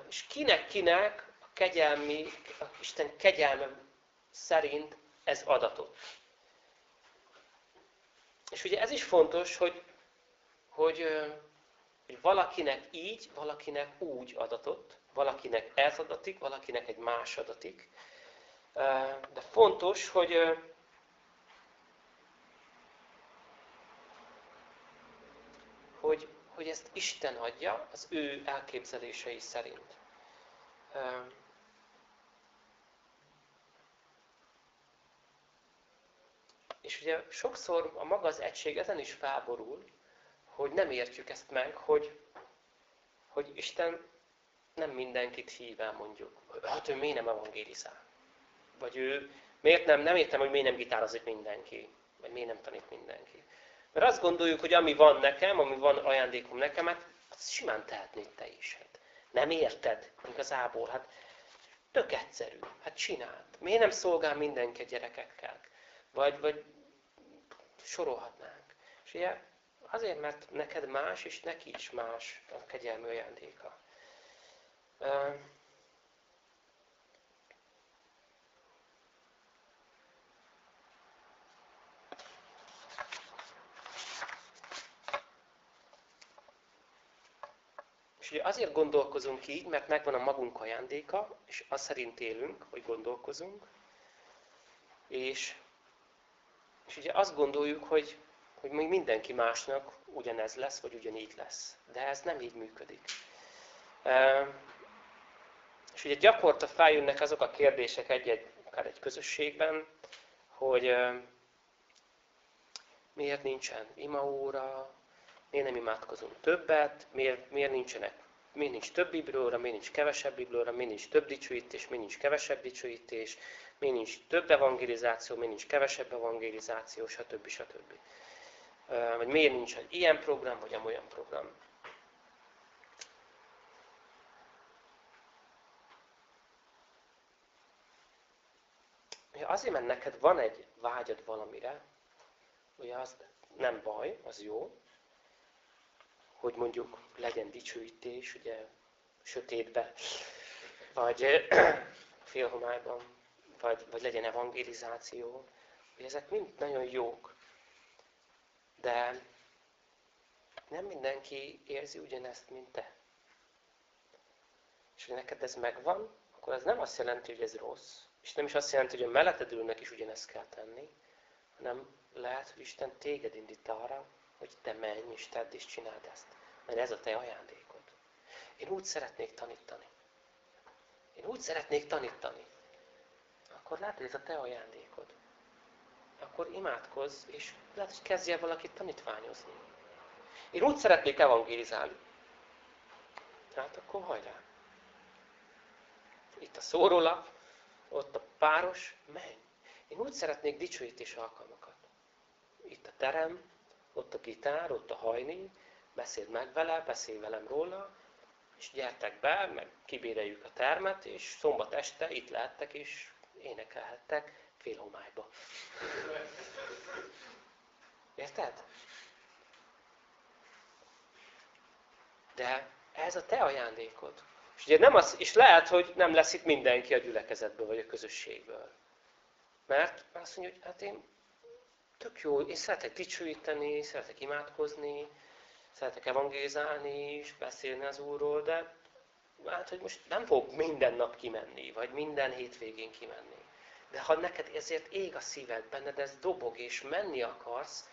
És kinek-kinek kegyelmi, a Isten kegyelme szerint ez adatot. És ugye ez is fontos, hogy, hogy, hogy valakinek így, valakinek úgy adatott, valakinek ez adatik, valakinek egy más adatik. De fontos, hogy hogy, hogy ezt Isten adja az ő elképzelései szerint. És ugye sokszor a maga az egység ezen is felborul, hogy nem értjük ezt meg, hogy, hogy Isten nem mindenkit hív el, mondjuk. Hát ő miért nem evangélizál? Vagy ő, miért nem, nem értem, hogy miért nem gitározik mindenki? Vagy miért nem tanít mindenki? Mert azt gondoljuk, hogy ami van nekem, ami van ajándékom nekem, hát azt simán tehetnéd te is. Hát nem érted igazából, hát tök egyszerű, hát csináld. Miért nem szolgál mindenki a gyerekekkel? Vagy, vagy sorolhatnánk. És ugye azért, mert neked más, és neki is más a kegyelmi ajándéka. És ugye azért gondolkozunk így, mert megvan a magunk ajándéka, és az szerint élünk, hogy gondolkozunk, és, és ugye azt gondoljuk, hogy, hogy még mindenki másnak ugyanez lesz, vagy ugyanígy lesz. De ez nem így működik. És ugye gyakorta feljönnek azok a kérdések egy-egy, akár egy közösségben, hogy miért nincsen imaóra, miért nem imádkozunk többet, miért, miért nincsenek miért nincs több biblióra, miért nincs kevesebb biblióra, miért nincs több dicsőítés, miért nincs kevesebb dicsőítés, miért nincs több evangelizáció, miért nincs kevesebb evangelizáció, stb. stb. Vagy miért nincs egy ilyen program, vagy olyan program. Azért, mert neked van egy vágyad valamire, ugye az nem baj, az jó, hogy mondjuk legyen dicsőítés, ugye sötétbe, vagy *clears throat* félhomályban, vagy, vagy legyen evangelizáció, hogy ezek mind nagyon jók. De nem mindenki érzi ugyanezt, mint te. És hogy neked ez megvan, akkor ez nem azt jelenti, hogy ez rossz. És nem is azt jelenti, hogy a melletted ülnek is ugyanezt kell tenni, hanem lehet, hogy Isten téged indít arra, hogy te menj és tedd és csináld ezt. Mert ez a te ajándékod. Én úgy szeretnék tanítani. Én úgy szeretnék tanítani. Akkor látod, ez a te ajándékod. Akkor imádkozz, és lehet, hogy kezdje valakit tanítványozni. Én úgy szeretnék evangélizálni. Hát akkor hajrá. Itt a szórólap, ott a páros, menj. Én úgy szeretnék dicsőítés alkalmakat. Itt a terem, ott a gitár, ott a hajni, beszéld meg vele, beszélj velem róla, és gyertek be, meg kibéreljük a termet, és szombat este itt lehettek, és énekelhettek fél homályba. Érted? De ez a te ajándékod. És, ugye nem az, és lehet, hogy nem lesz itt mindenki a gyülekezetből, vagy a közösségből. Mert azt mondja, hogy hát én tök jó, én szeretek dicsőíteni, szeretek imádkozni, szeretek evangélizálni és beszélni az Úrról, de hát, hogy most nem fog minden nap kimenni, vagy minden hétvégén kimenni. De ha neked ezért ég a szíved benned, ez dobog, és menni akarsz,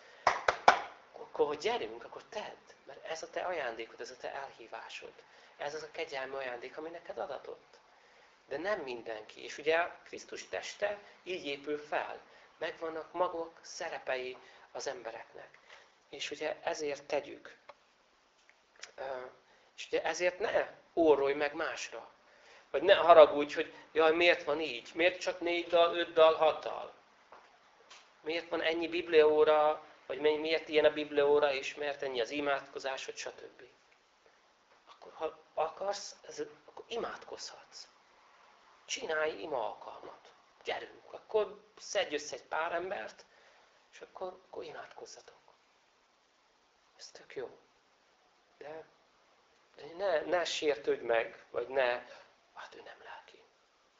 akkor hogy gyerünk, akkor tedd. Mert ez a te ajándékod, ez a te elhívásod. Ez az a kegyelmi ajándék, ami neked adatott. De nem mindenki. És ugye Krisztus teste így épül fel. Megvannak maguk szerepei az embereknek. És ugye ezért tegyük. És ugye ezért ne órolj meg másra. Vagy ne haragudj, hogy jaj, miért van így? Miért csak négy dal, öt dal, hat dal? Miért van ennyi biblióra, vagy miért ilyen a biblióra, és miért ennyi az imádkozás, vagy stb. Akkor ha akarsz, ez, akkor imádkozhatsz. Csinálj ima alkalmat. Gyerünk, akkor szedj össze egy pár embert, és akkor, akkor imádkozzatok. Ez tök jó. De, de ne, ne sértődj meg, vagy ne, hát ő nem lelki.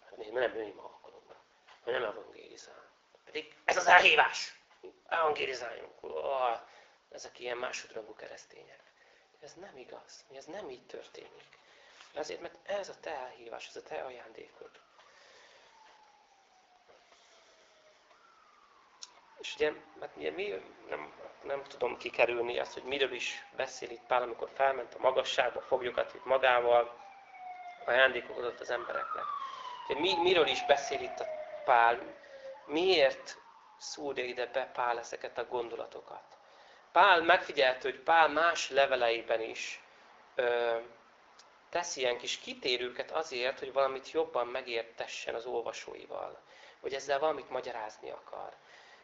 Hát nem, nem ő ima alkalomra. Nem evangélizál. Pedig ez az elhívás. Evangélizáljunk. Oh, ezek ilyen másodrangú keresztények. Ez nem igaz. Ez nem így történik. Azért, mert ez a te elhívás, ez a te ajándékod. És ugye, hát ugye mi, nem, nem tudom kikerülni azt, hogy miről is beszél itt Pál, amikor felment a magasságba, foglyokat itt magával, ajándékokat adott az embereknek. Ugye, mi, miről is beszél itt a Pál, miért szúrja ide be Pál ezeket a gondolatokat. Pál megfigyelte, hogy Pál más leveleiben is ö, tesz ilyen kis kitérőket azért, hogy valamit jobban megértessen az olvasóival. Hogy ezzel valamit magyarázni akar.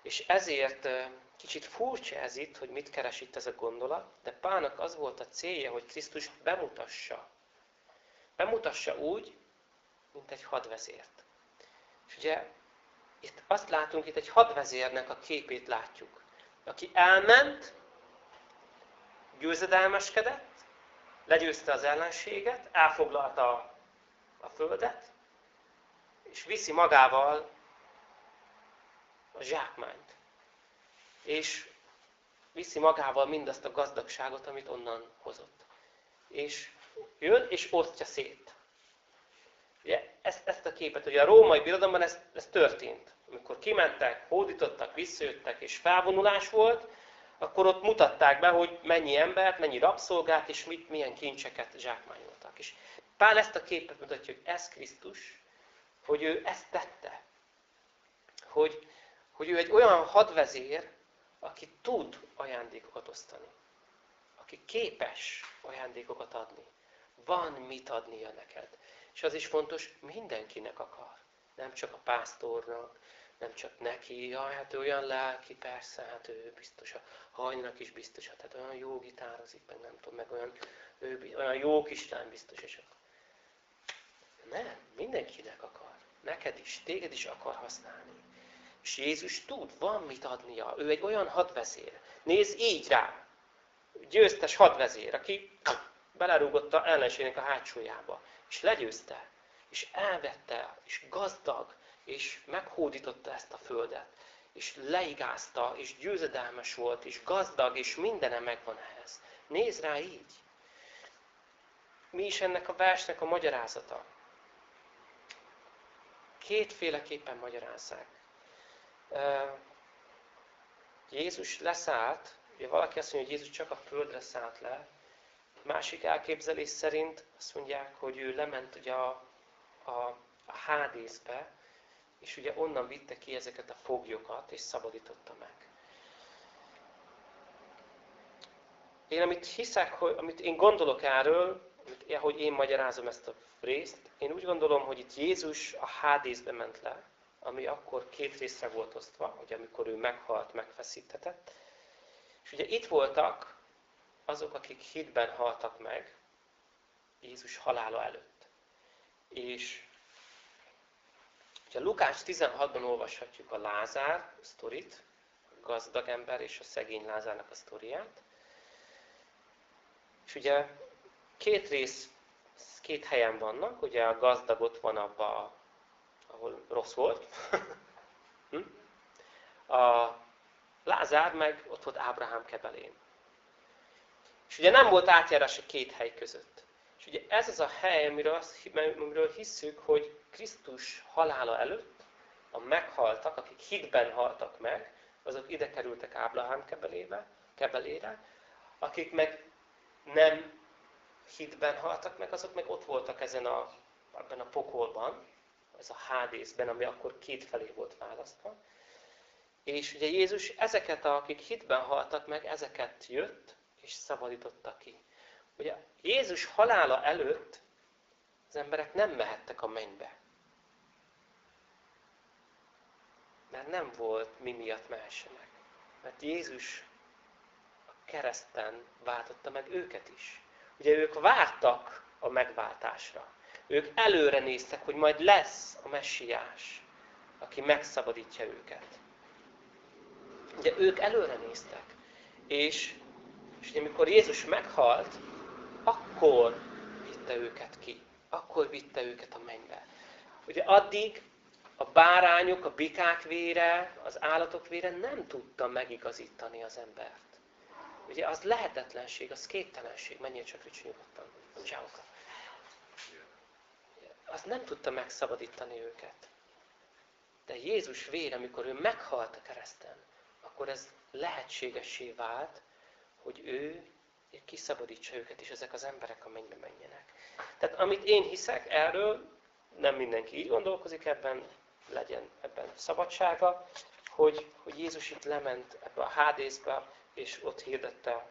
És ezért kicsit furcsa ez itt, hogy mit keres itt ez a gondolat, de Pálnak az volt a célja, hogy Krisztus bemutassa. Bemutassa úgy, mint egy hadvezért. És ugye itt azt látunk, itt egy hadvezérnek a képét látjuk, aki elment, győzedelmeskedett, legyőzte az ellenséget, elfoglalta a földet, és viszi magával a zsákmányt. És viszi magával mindazt a gazdagságot, amit onnan hozott. És jön, és osztja szét. Ugye, ezt, ezt a képet, ugye a római birodalomban ez, ez történt. Amikor kimentek, hódítottak, visszajöttek, és felvonulás volt, akkor ott mutatták be, hogy mennyi embert, mennyi rabszolgát, és mit, milyen kincseket zsákmányoltak. És Pál ezt a képet mutatja, hogy ez Krisztus, hogy ő ezt tette. Hogy, hogy ő egy olyan hadvezér, aki tud ajándékokat osztani. Aki képes ajándékokat adni. Van mit adnia neked. És az is fontos, mindenkinek akar. Nem csak a pásztornak, nem csak neki, jaj, hát olyan lelki, persze, hát ő biztos, a hajnak is biztos, hát olyan jó gitározik, meg nem tudom, meg olyan, ő, olyan jó kislány biztos, és akkor. Nem, mindenkinek akar. Neked is, téged is akar használni. És Jézus tud, van mit adnia. Ő egy olyan hadvezér. Nézd így rá. Győztes hadvezér, aki belerúgott a ellenségnek a hátsójába. És legyőzte. És elvette. És gazdag és meghódította ezt a földet, és leigázta, és győzedelmes volt, és gazdag, és mindene megvan ehhez. Nézd rá így! Mi is ennek a versnek a magyarázata? Kétféleképpen magyarázzák. Jézus leszállt, ugye valaki azt mondja, hogy Jézus csak a földre szállt le, másik elképzelés szerint azt mondják, hogy ő lement ugye a, a, a hádészbe, és ugye onnan vitte ki ezeket a foglyokat, és szabadította meg. Én amit hiszek, hogy, amit én gondolok erről, hogy én magyarázom ezt a részt, én úgy gondolom, hogy itt Jézus a hádészbe ment le, ami akkor két részre volt osztva, hogy amikor ő meghalt, megfeszítetett. És ugye itt voltak azok, akik hitben haltak meg Jézus halála előtt. És a Lukács 16-ban olvashatjuk a Lázár sztorit, a gazdag ember és a szegény Lázárnak a sztoriát. És ugye két rész, két helyen vannak, ugye a gazdag ott van abba, ahol rossz volt. *laughs* Hm? a Lázár meg ott volt Ábrahám kebelén. És ugye nem volt átjárás a két hely között. És ugye ez az a hely, amiről, azt, amiről hisszük, hogy Krisztus halála előtt a meghaltak, akik hitben haltak meg, azok ide kerültek Ábrahám kebelébe, kebelére, akik meg nem hitben haltak meg, azok meg ott voltak ezen a, ebben a pokolban, ez a hádészben, ami akkor két felé volt választva. És ugye Jézus ezeket, akik hitben haltak meg, ezeket jött, és szabadította ki. Ugye Jézus halála előtt az emberek nem mehettek a mennybe. Mert nem volt mi miatt mehessenek. Mert Jézus a kereszten váltotta meg őket is. Ugye ők vártak a megváltásra. Ők előre néztek, hogy majd lesz a messiás, aki megszabadítja őket. Ugye ők előre néztek. És, és amikor Jézus meghalt, akkor vitte őket ki. Akkor vitte őket a mennybe. Ugye addig a bárányok, a bikák vére, az állatok vére nem tudta megigazítani az embert. Ugye az lehetetlenség, az képtelenség. Menjél csak Ricsi nyugodtan. Csáuka. Az nem tudta megszabadítani őket. De Jézus vére, amikor ő meghalt a kereszten, akkor ez lehetségessé vált, hogy ő kiszabadítsa őket, és ezek az emberek a mennybe menjenek. Tehát amit én hiszek erről, nem mindenki így gondolkozik ebben, legyen ebben szabadsága, hogy, hogy Jézus itt lement ebbe a hádészbe, és ott hirdette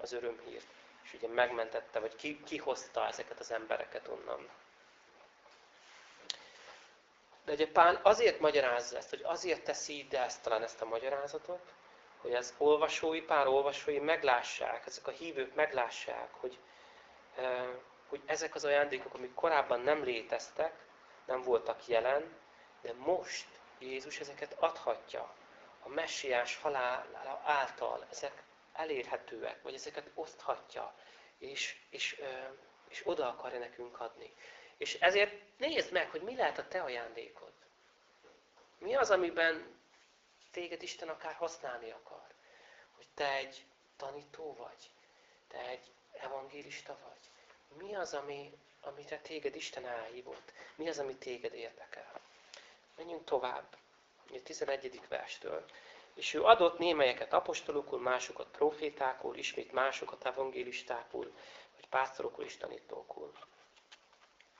az örömhírt. És ugye megmentette, vagy ki, kihozta ezeket az embereket onnan. De ugye Pál azért magyarázza ezt, hogy azért teszi ide ezt, talán ezt a magyarázatot, hogy az olvasói, pár olvasói meglássák, ezek a hívők meglássák, hogy, hogy ezek az ajándékok, amik korábban nem léteztek, nem voltak jelen, de most Jézus ezeket adhatja. A messiás halála által ezek elérhetőek, vagy ezeket oszthatja, és, és, és oda akarja nekünk adni. És ezért nézd meg, hogy mi lehet a te ajándékod. Mi az, amiben téged Isten akár használni akar. Hogy te egy tanító vagy, te egy evangélista vagy. Mi az, ami, amire téged Isten elhívott? Mi az, ami téged érdekel? Menjünk tovább. A 11. verstől. És ő adott némelyeket apostolokul, másokat profétákul, ismét másokat evangélistákul, vagy pásztorokul és tanítókul.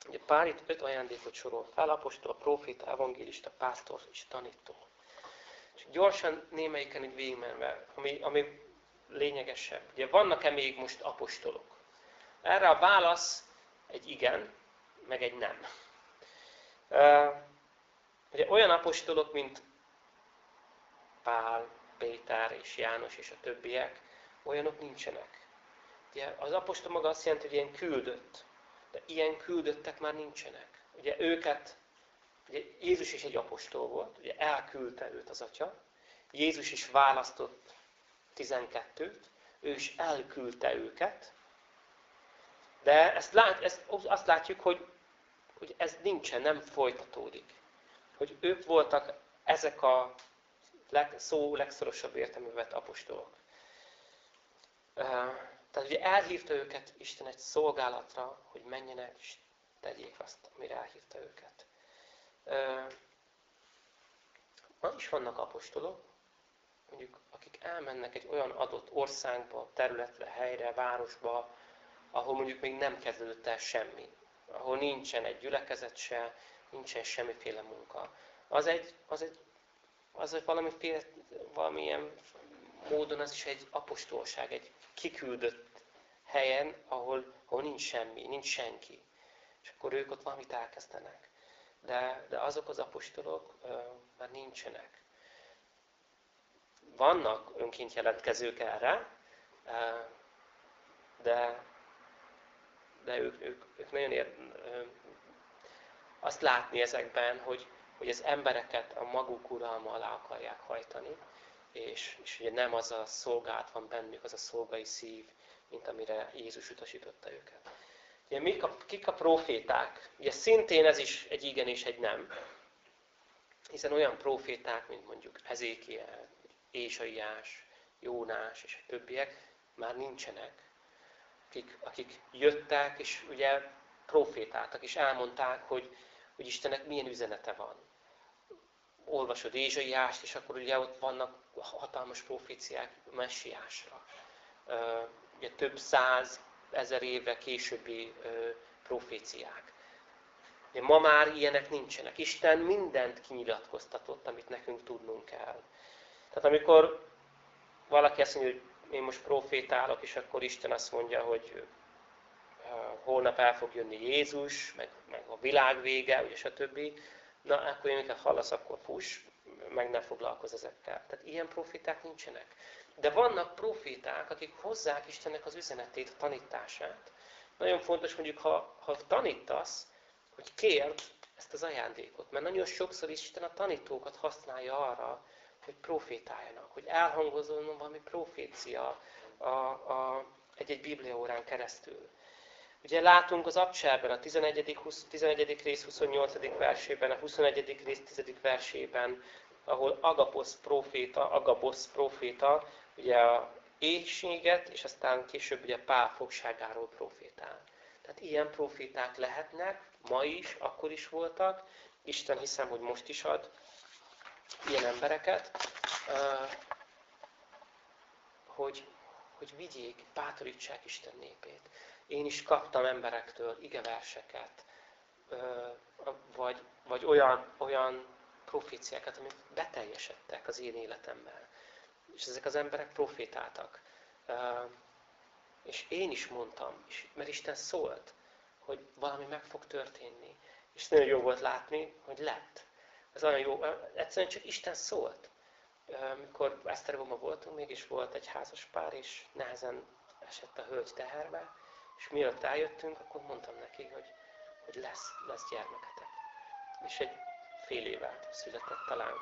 Ugye pár itt öt ajándékot sorol fel, apostol, proféta, evangélista, pásztor és tanító. És gyorsan némelyiken így végigmenve, ami, ami lényegesebb. Ugye vannak-e még most apostolok? Erre a válasz egy igen, meg egy nem. Ugye olyan apostolok, mint Pál, Péter és János és a többiek, olyanok nincsenek. Ugye az apostol maga azt jelenti, hogy ilyen küldött. De ilyen küldöttek már nincsenek. Ugye őket, ugye Jézus is egy apostol volt, ugye elküldte őt az atya. Jézus is választott 12-t, ő is elküldte őket. De ezt, lát, ezt azt látjuk, hogy, hogy ez nincsen, nem folytatódik. Hogy ők voltak ezek a leg, szó legszorosabb értelmű apostolok. Tehát ugye elhívta őket Isten egy szolgálatra, hogy menjenek és tegyék azt, amire elhívta őket. Ma is vannak apostolok, mondjuk, akik elmennek egy olyan adott országba, területre, helyre, városba, ahol mondjuk még nem kezdődött el semmi. Ahol nincsen egy gyülekezet se, nincsen semmiféle munka. Az egy, az egy, az egy valamiféle, valamilyen módon az is egy apostolság, egy kiküldött helyen, ahol, ahol nincs semmi, nincs senki. És akkor ők ott valamit elkezdenek. De, de azok az apostolok uh, már nincsenek. Vannak önként jelentkezők erre, uh, de, de ők, ők, ők nagyon ér, uh, azt látni ezekben, hogy, hogy az embereket a maguk uralma alá akarják hajtani, és, és ugye nem az a szolgált van bennük, az a szolgai szív, mint amire Jézus utasította őket. Ugye mik a, kik a proféták? Ugye szintén ez is egy igen és egy nem. Hiszen olyan proféták, mint mondjuk Ezékiel, Ésaiás, Jónás és a többiek már nincsenek. Akik, akik jöttek, és ugye profétáltak, és elmondták, hogy, hogy Istennek milyen üzenete van. Olvasod Ézsaiást, és akkor ugye ott vannak hatalmas proféciák messiásra. Ugye több száz ezer évre későbbi proféciák. Ugye ma már ilyenek nincsenek. Isten mindent kinyilatkoztatott, amit nekünk tudnunk kell. Tehát amikor valaki azt mondja, hogy én most profétálok, és akkor Isten azt mondja, hogy holnap el fog jönni Jézus, meg, meg a világ vége, ugye stb. Na, akkor én hallasz, akkor fuss, meg ne foglalkozz ezekkel. Tehát ilyen profiták nincsenek. De vannak profiták, akik hozzák Istennek az üzenetét, a tanítását. Nagyon fontos mondjuk, ha, ha tanítasz, hogy kérd ezt az ajándékot. Mert nagyon sokszor Isten a tanítókat használja arra, hogy profétáljanak, hogy elhangozzon valami profécia a, egy-egy bibliaórán keresztül. Ugye látunk az abcserben, a 11. 20, 11. rész 28. versében, a 21. rész 10. versében, ahol Agaposz proféta, Agabosz proféta, ugye a éhséget, és aztán később ugye Pál fogságáról profétál. Tehát ilyen proféták lehetnek, ma is, akkor is voltak. Isten hiszem, hogy most is ad ilyen embereket. hogy, hogy vigyék, bátorítsák Isten népét. Én is kaptam emberektől igeverseket, vagy, vagy olyan, olyan proféciákat, amik beteljesedtek az én életemben. És ezek az emberek profétáltak. És én is mondtam, mert Isten szólt, hogy valami meg fog történni. És nagyon jó volt látni, hogy lett. Ez olyan jó, egyszerűen csak Isten szólt. Mikor Esztergomba voltunk, mégis volt egy házas pár, és nehezen esett a hölgy teherbe, és mielőtt eljöttünk, akkor mondtam neki, hogy, hogy lesz, lesz gyermeketek. És egy fél éve született talán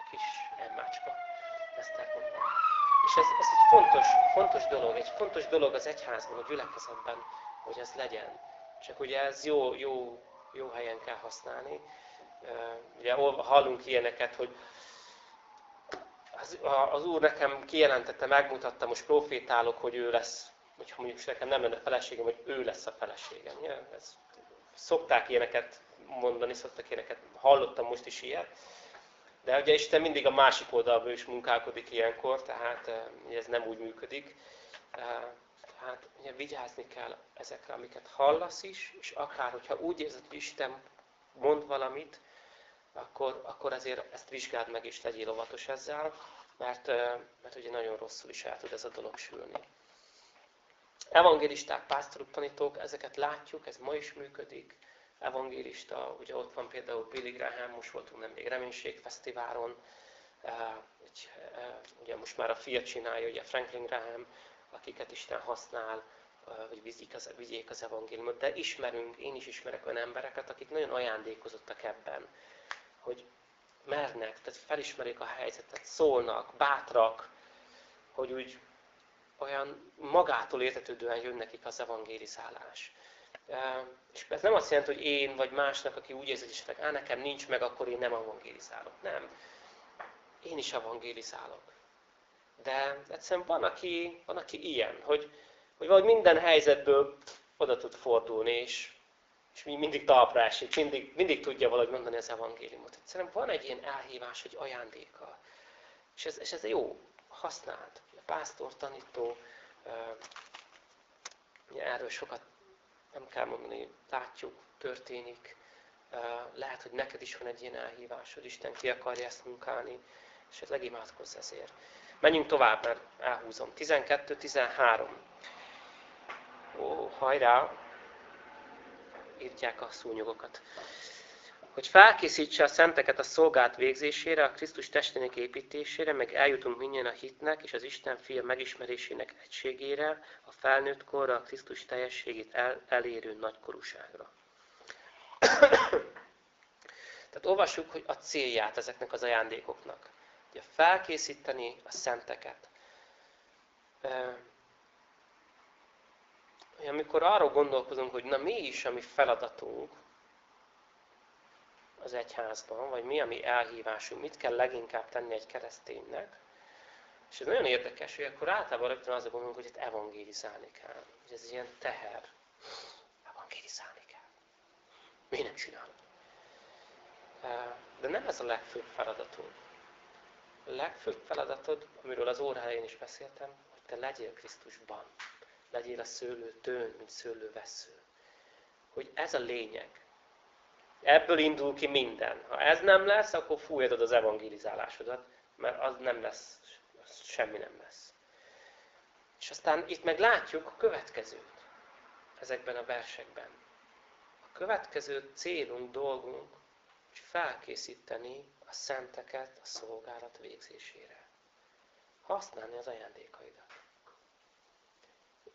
a kis emmácska Esztergomban. És ez, ez egy fontos, fontos dolog, egy fontos dolog az egyházban, a gyülekezetben, hogy ez legyen. Csak ugye ez jó, jó, jó helyen kell használni. Ugye hallunk ilyeneket, hogy az, az Úr nekem kijelentette, megmutatta, most profétálok, hogy ő lesz, hogyha mondjuk nekem nem lenne feleségem, hogy ő lesz a feleségem. Ja, ez, szokták ilyeneket mondani, szoktak ilyeneket, hallottam most is ilyet. De ugye Isten mindig a másik oldalból is munkálkodik ilyenkor, tehát ez nem úgy működik. Tehát ugye vigyázni kell ezekre, amiket hallasz is, és akár, hogyha úgy érzed, hogy Isten mond valamit, akkor, akkor azért ezt vizsgáld meg, és legyél óvatos ezzel, mert, mert ugye nagyon rosszul is el tud ez a dolog sülni. Evangélisták, pásztorok, tanítók, ezeket látjuk, ez ma is működik. Evangélista, ugye ott van például Billy Graham, most voltunk nemrég Reménységfesztiválon, ugye most már a fia csinálja, ugye Franklin Graham, akiket Isten használ, hogy vigyék az, vigyék az evangéliumot, de ismerünk, én is ismerek olyan embereket, akik nagyon ajándékozottak ebben, hogy mernek, tehát felismerik a helyzetet, szólnak, bátrak, hogy úgy olyan magától értetődően jön nekik az evangélizálás. És ez nem azt jelenti, hogy én vagy másnak, aki úgy érzi, hogy esetleg, nekem nincs meg, akkor én nem evangélizálok. Nem. Én is evangélizálok. De egyszerűen van, aki, van, aki ilyen, hogy, hogy valahogy minden helyzetből oda tud fordulni, és, és mindig talpra esik, mindig, mindig tudja valahogy mondani az evangéliumot. Egyszerűen van egy ilyen elhívás, egy ajándéka. És ez, és ez jó, használt. Pásztor, tanító, erről sokat nem kell mondani, látjuk, történik. Lehet, hogy neked is van egy ilyen elhívásod, Isten ki akarja ezt munkálni, és ez legimádkozz ezért. Menjünk tovább, mert elhúzom. 12-13. Ó, hajrá! Írtják a szúnyogokat. Hogy felkészítse a szenteket a szolgált végzésére, a Krisztus testének építésére, meg eljutunk minnyen a hitnek és az Isten fia megismerésének egységére, a felnőtt korra, a Krisztus teljességét el, elérő nagykorúságra. *clears throat* Tehát olvassuk, hogy a célját ezeknek az ajándékoknak. Ugye felkészíteni a szenteket. Amikor arról gondolkozunk, hogy na mi is a mi feladatunk az egyházban, vagy mi a mi elhívásunk, mit kell leginkább tenni egy kereszténynek, és ez nagyon érdekes, hogy akkor általában rögtön az a gondolunk, hogy itt evangélizálni kell. Hogy ez ilyen teher. Evangélizálni kell. Miért nem csinálom? De nem ez a legfőbb feladatunk legfőbb feladatod, amiről az óráján is beszéltem, hogy te legyél Krisztusban. Legyél a szőlő tőn, mint szőlő vesző. Hogy ez a lényeg. Ebből indul ki minden. Ha ez nem lesz, akkor fújhatod az evangelizálásodat, mert az nem lesz, az semmi nem lesz. És aztán itt meg látjuk a következőt ezekben a versekben. A következő célunk, dolgunk, hogy felkészíteni a szenteket a szolgálat végzésére. Használni az ajándékaidat.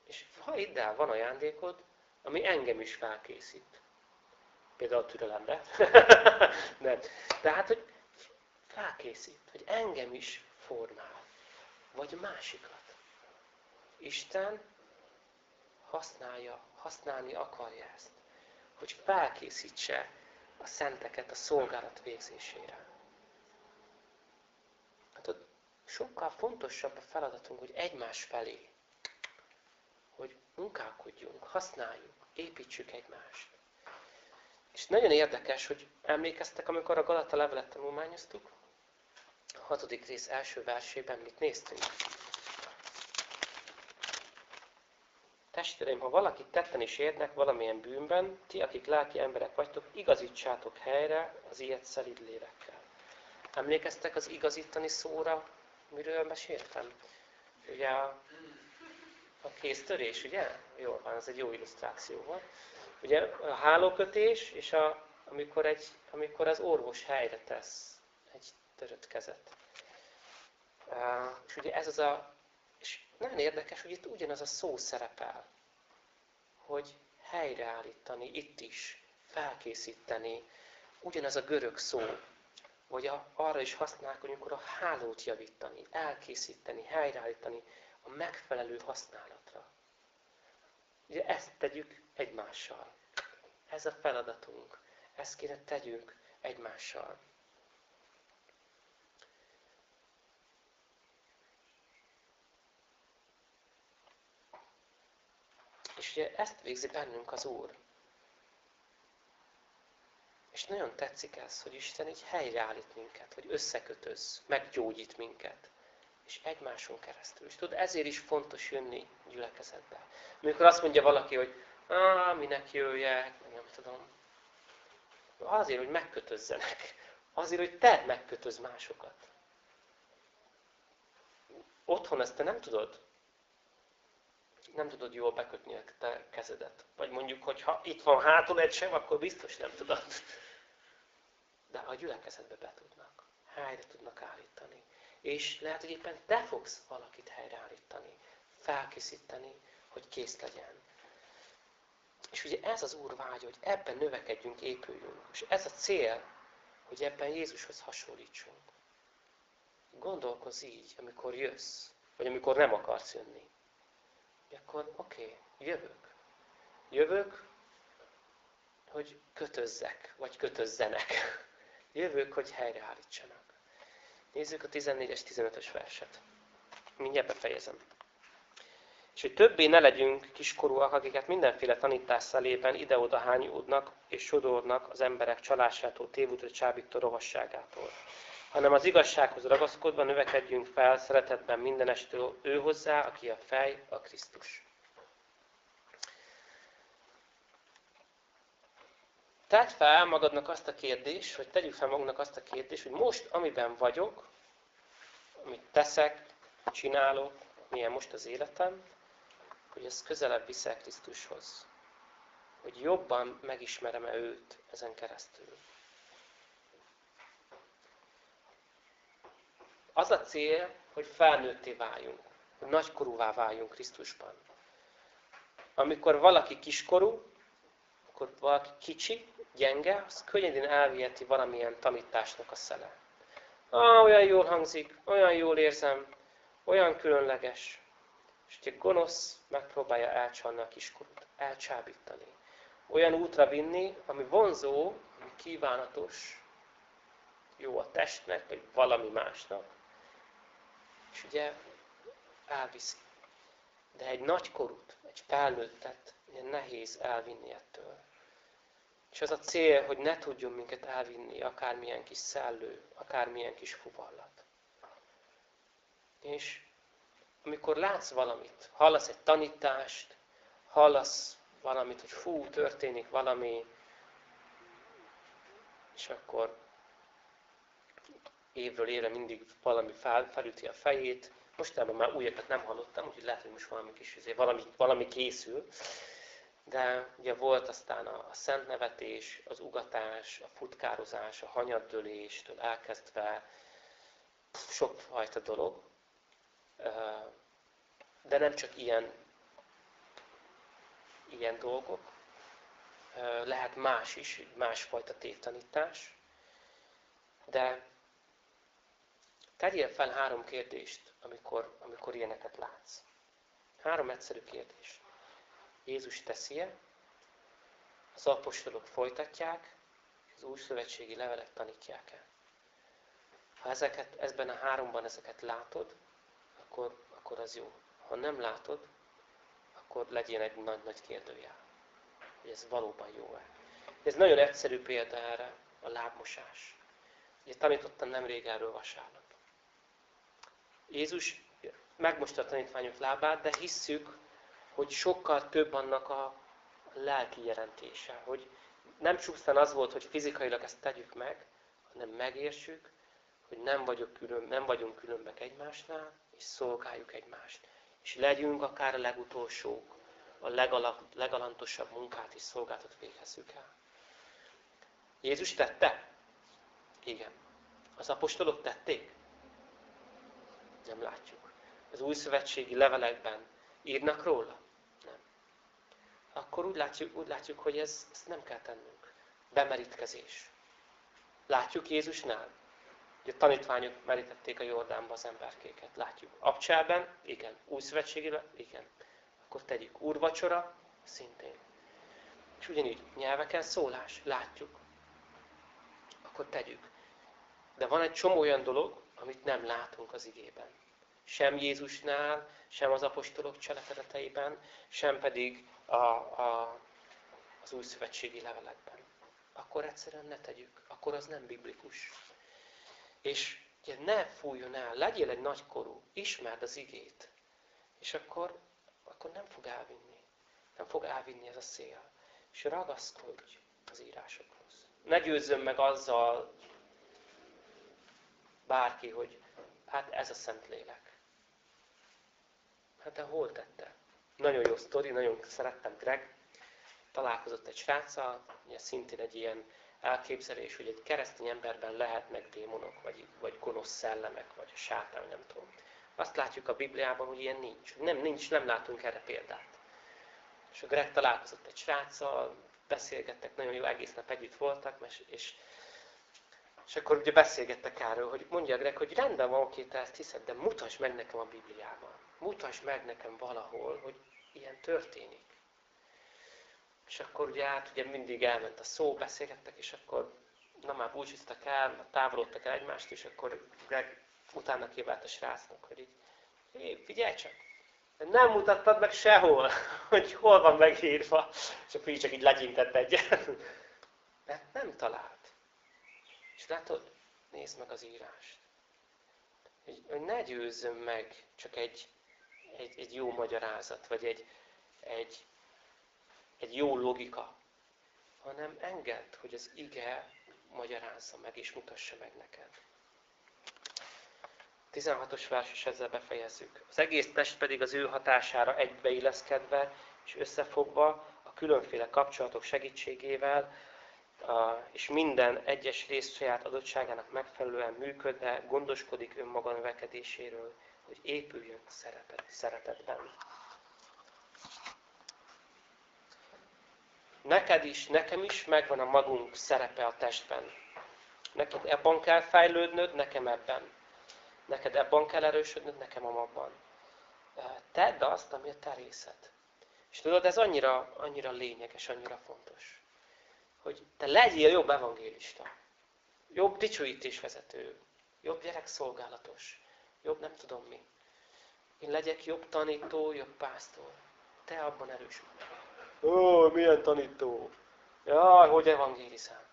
És ha itt el van ajándékod, ami engem is felkészít. Például a türelemre. *laughs* Nem. Tehát, hogy felkészít, hogy engem is formál. Vagy másikat. Isten használja, használni akarja ezt. Hogy felkészítse a szenteket a szolgálat végzésére. sokkal fontosabb a feladatunk, hogy egymás felé, hogy munkálkodjunk, használjuk, építsük egymást. És nagyon érdekes, hogy emlékeztek, amikor a Galata levelet tanulmányoztuk, a hatodik rész első versében mit néztünk? testvéreim, ha valakit tetten is érnek valamilyen bűnben, ti, akik lelki emberek vagytok, igazítsátok helyre az ilyet szelid lélekkel. Emlékeztek az igazítani szóra, miről meséltem? Ugye a, a kéztörés, ugye? Jó van, ez egy jó illusztráció volt. Ugye a hálókötés, és a, amikor, egy, amikor az orvos helyre tesz egy törött kezet. És ugye ez az a és nagyon érdekes, hogy itt ugyanaz a szó szerepel, hogy helyreállítani, itt is, felkészíteni, ugyanaz a görög szó, vagy a, arra is használják, hogy amikor a hálót javítani, elkészíteni, helyreállítani a megfelelő használatra. Ugye ezt tegyük egymással. Ez a feladatunk. Ezt kéne tegyünk egymással. És ugye ezt végzi bennünk az Úr. És nagyon tetszik ez, hogy Isten így helyreállít minket, hogy összekötöz, meggyógyít minket. És egymáson keresztül. És tudod, ezért is fontos jönni gyülekezetbe. Amikor azt mondja valaki, hogy Á, minek jöjjek, nem tudom. Azért, hogy megkötözzenek. Azért, hogy te megkötöz másokat. Otthon ezt te nem tudod nem tudod jól bekötni a te kezedet. Vagy mondjuk, hogy ha itt van hátul egy sem, akkor biztos nem tudod. De a gyülekezetbe be tudnak. Helyre tudnak állítani. És lehet, hogy éppen te fogsz valakit helyreállítani. Felkészíteni, hogy kész legyen. És ugye ez az Úr vágy, hogy ebben növekedjünk, épüljünk. És ez a cél, hogy ebben Jézushoz hasonlítsunk. Gondolkozz így, amikor jössz, vagy amikor nem akarsz jönni akkor oké, okay, jövök. Jövök, hogy kötözzek, vagy kötözzenek. *laughs* Jövök, hogy helyreállítsanak. Nézzük a 14-es, 15-ös verset. Mindjárt befejezem. És hogy többé ne legyünk kiskorúak, akiket mindenféle tanítás szelében ide-oda hányódnak és sodornak az emberek csalásától, tévútra csábító rovasságától hanem az igazsághoz ragaszkodva növekedjünk fel szeretetben mindenestől ő hozzá, aki a fej, a Krisztus. Tedd fel magadnak azt a kérdést, vagy tegyük fel magunknak azt a kérdést, hogy most, amiben vagyok, amit teszek, csinálok, milyen most az életem, hogy ez közelebb viszel Krisztushoz. Hogy jobban megismerem-e őt ezen keresztül. Az a cél, hogy felnőtté váljunk, hogy nagykorúvá váljunk Krisztusban. Amikor valaki kiskorú, akkor valaki kicsi, gyenge, az könnyedén elviheti valamilyen tanításnak a szele. Ah, olyan jól hangzik, olyan jól érzem, olyan különleges. És egy gonosz megpróbálja elcsalni a kiskorút, elcsábítani. Olyan útra vinni, ami vonzó, ami kívánatos, jó a testnek, vagy valami másnak. És ugye elviszi. De egy nagykorút, egy felnőttet ilyen nehéz elvinni ettől. És az a cél, hogy ne tudjon minket elvinni akármilyen kis szellő, akármilyen kis fuvallat. És amikor látsz valamit, hallasz egy tanítást, hallasz valamit, hogy fú, történik valami, és akkor évről évre mindig valami fel, felüti a fejét. Mostában már újakat nem hallottam, úgyhogy lehet, hogy most valami kis, valami, valami készül. De ugye volt aztán a, a szentnevetés, az ugatás, a futkározás, a hanyaddöléstől elkezdve sokfajta dolog. De nem csak ilyen, ilyen dolgok. Lehet más is, másfajta tévtanítás. De Tegyél fel három kérdést, amikor, amikor ilyeneket látsz. Három egyszerű kérdés. Jézus teszi-e? Az apostolok folytatják? Az új szövetségi levelek tanítják-e? Ha ezeket, ezben a háromban ezeket látod, akkor, akkor az jó. Ha nem látod, akkor legyen egy nagy-nagy kérdőjel. Hogy ez valóban jó-e. Ez nagyon egyszerű példa erre, a lábmosás. Ugye tanítottam nemrég erről vasárnap. Jézus megmosta a tanítványok lábát, de hisszük, hogy sokkal több annak a lelki jelentése, hogy nem csupszán az volt, hogy fizikailag ezt tegyük meg, hanem megértsük, hogy nem, vagyok külön, nem vagyunk különbek egymásnál, és szolgáljuk egymást. És legyünk akár a legutolsók, a legalantosabb munkát és szolgáltat végezzük el. Jézus tette? Igen. Az apostolok tették? Nem látjuk. Az új szövetségi levelekben írnak róla? Akkor úgy látjuk, úgy látjuk hogy ez, ezt nem kell tennünk. Bemerítkezés. Látjuk Jézusnál? Hogy a tanítványok merítették a Jordánba az emberkéket. Látjuk. Abcsában? Igen. Új szövetségi? Igen. Akkor tegyük. Úrvacsora? Szintén. És ugyanígy nyelveken szólás. Látjuk. Akkor tegyük. De van egy csomó olyan dolog, amit nem látunk az igében. Sem Jézusnál, sem az apostolok cselekedeteiben, sem pedig a, a, az új szövetségi levelekben. Akkor egyszerűen ne tegyük. Akkor az nem biblikus. És ugye ne fújjon el, legyél egy nagykorú, ismerd az igét. És akkor, akkor nem fog elvinni. Nem fog elvinni ez a szél. És ragaszkodj az írásokhoz. Ne győzzön meg azzal bárki, hogy hát ez a szent lélek. Hát de hol tette? Nagyon jó sztori, nagyon szerettem Greg. Találkozott egy sráccal, ugye szintén egy ilyen elképzelés, hogy egy keresztény emberben lehetnek démonok, vagy, vagy gonosz szellemek, vagy sátán, nem tudom. Azt látjuk a Bibliában, hogy ilyen nincs. Nem, nincs, nem látunk erre példát. És a Greg találkozott egy sráccal, beszélgettek, nagyon jó, egész nap együtt voltak, és, és akkor ugye beszélgettek erről, hogy mondja Greg, hogy rendben van, oké, te ezt hiszed, de mutasd meg nekem a Bibliában. Mutasd meg nekem valahol, hogy ilyen történik. És akkor ugye hát ugye mindig elment a szó, beszélgettek, és akkor na már búcsúztak el, távolodtak el egymást, és akkor Greg utána kivált a srácnak, hogy így, hé, figyelj csak, nem mutattad meg sehol, *laughs* hogy hol van megírva. És akkor így csak így legyintett egyet. *laughs* Mert nem talált. És látod, nézd meg az írást. Hogy, hogy ne győzzön meg csak egy, egy, egy jó magyarázat, vagy egy, egy, egy jó logika, hanem engedd, hogy az ige magyarázza meg és mutassa meg neked. 16-os vers is ezzel befejezzük. Az egész test pedig az ő hatására egybeilleszkedve és összefogva a különféle kapcsolatok segítségével és minden egyes rész saját adottságának megfelelően működve gondoskodik önmaga növekedéséről, hogy épüljön szerepet, szeretetben. Neked is, nekem is megvan a magunk szerepe a testben. Neked ebben kell fejlődnöd, nekem ebben. Neked ebben kell erősödnöd, nekem abban. Tedd azt, ami a te részed. És tudod, ez annyira, annyira lényeges, annyira fontos hogy te legyél jobb evangélista, jobb dicsőítésvezető, jobb gyerekszolgálatos, jobb nem tudom mi. Én legyek jobb tanító, jobb pásztor. Te abban erősödj Ó, milyen tanító! Jaj, hogy evangélizál.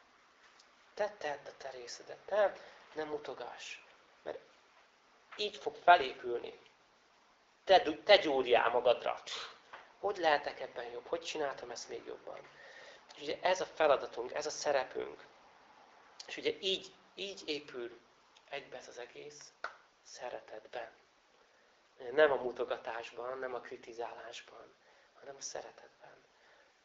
Te tedd a te részedet, te nem mutogass. Mert így fog felépülni. Te, te gyúrjál magadra. Hogy lehetek ebben jobb? Hogy csináltam ezt még jobban? És ugye ez a feladatunk, ez a szerepünk. És ugye így, így épül egybe ez az egész szeretetben. Nem a mutogatásban, nem a kritizálásban, hanem a szeretetben.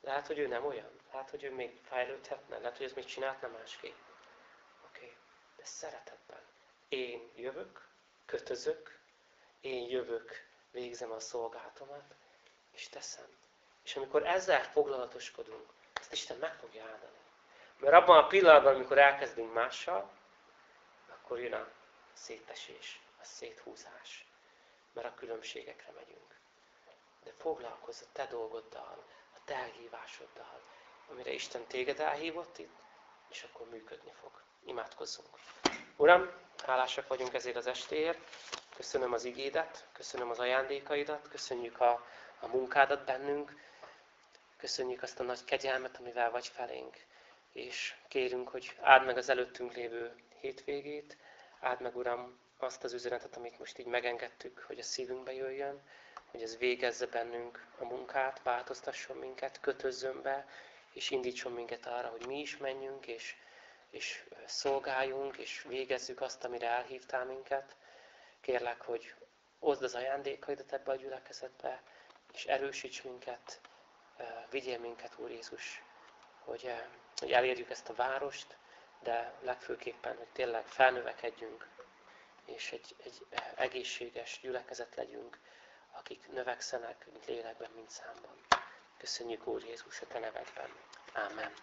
Lehet, hogy ő nem olyan. Lehet, hogy ő még fejlődhetne. Lehet, hogy ez még csinálhatna másképp. Oké. Okay. De szeretetben. Én jövök, kötözök, én jövök, végzem a szolgálatomat, és teszem. És amikor ezzel foglalatoskodunk, ezt Isten meg fogja áldani. Mert abban a pillanatban, amikor elkezdünk mással, akkor jön a szétesés, a széthúzás. Mert a különbségekre megyünk. De foglalkozz a te dolgoddal, a te elhívásoddal, amire Isten téged elhívott itt, és akkor működni fog. Imádkozzunk. Uram, hálásak vagyunk ezért az estéért. Köszönöm az igédet, köszönöm az ajándékaidat, köszönjük a, a munkádat bennünk, Köszönjük azt a nagy kegyelmet, amivel vagy felénk. És kérünk, hogy áld meg az előttünk lévő hétvégét, áld meg, Uram, azt az üzenetet, amit most így megengedtük, hogy a szívünkbe jöjjön, hogy ez végezze bennünk a munkát, változtasson minket, kötözzön be, és indítson minket arra, hogy mi is menjünk, és, és szolgáljunk, és végezzük azt, amire elhívtál minket. Kérlek, hogy oszd az ajándékaidat ebbe a gyülekezetbe, és erősíts minket, vigyél minket, Úr Jézus, hogy, hogy elérjük ezt a várost, de legfőképpen, hogy tényleg felnövekedjünk, és egy, egy egészséges gyülekezet legyünk, akik növekszenek, mint lélekben, mint számban. Köszönjük Úr Jézus a Te nevedben. Amen.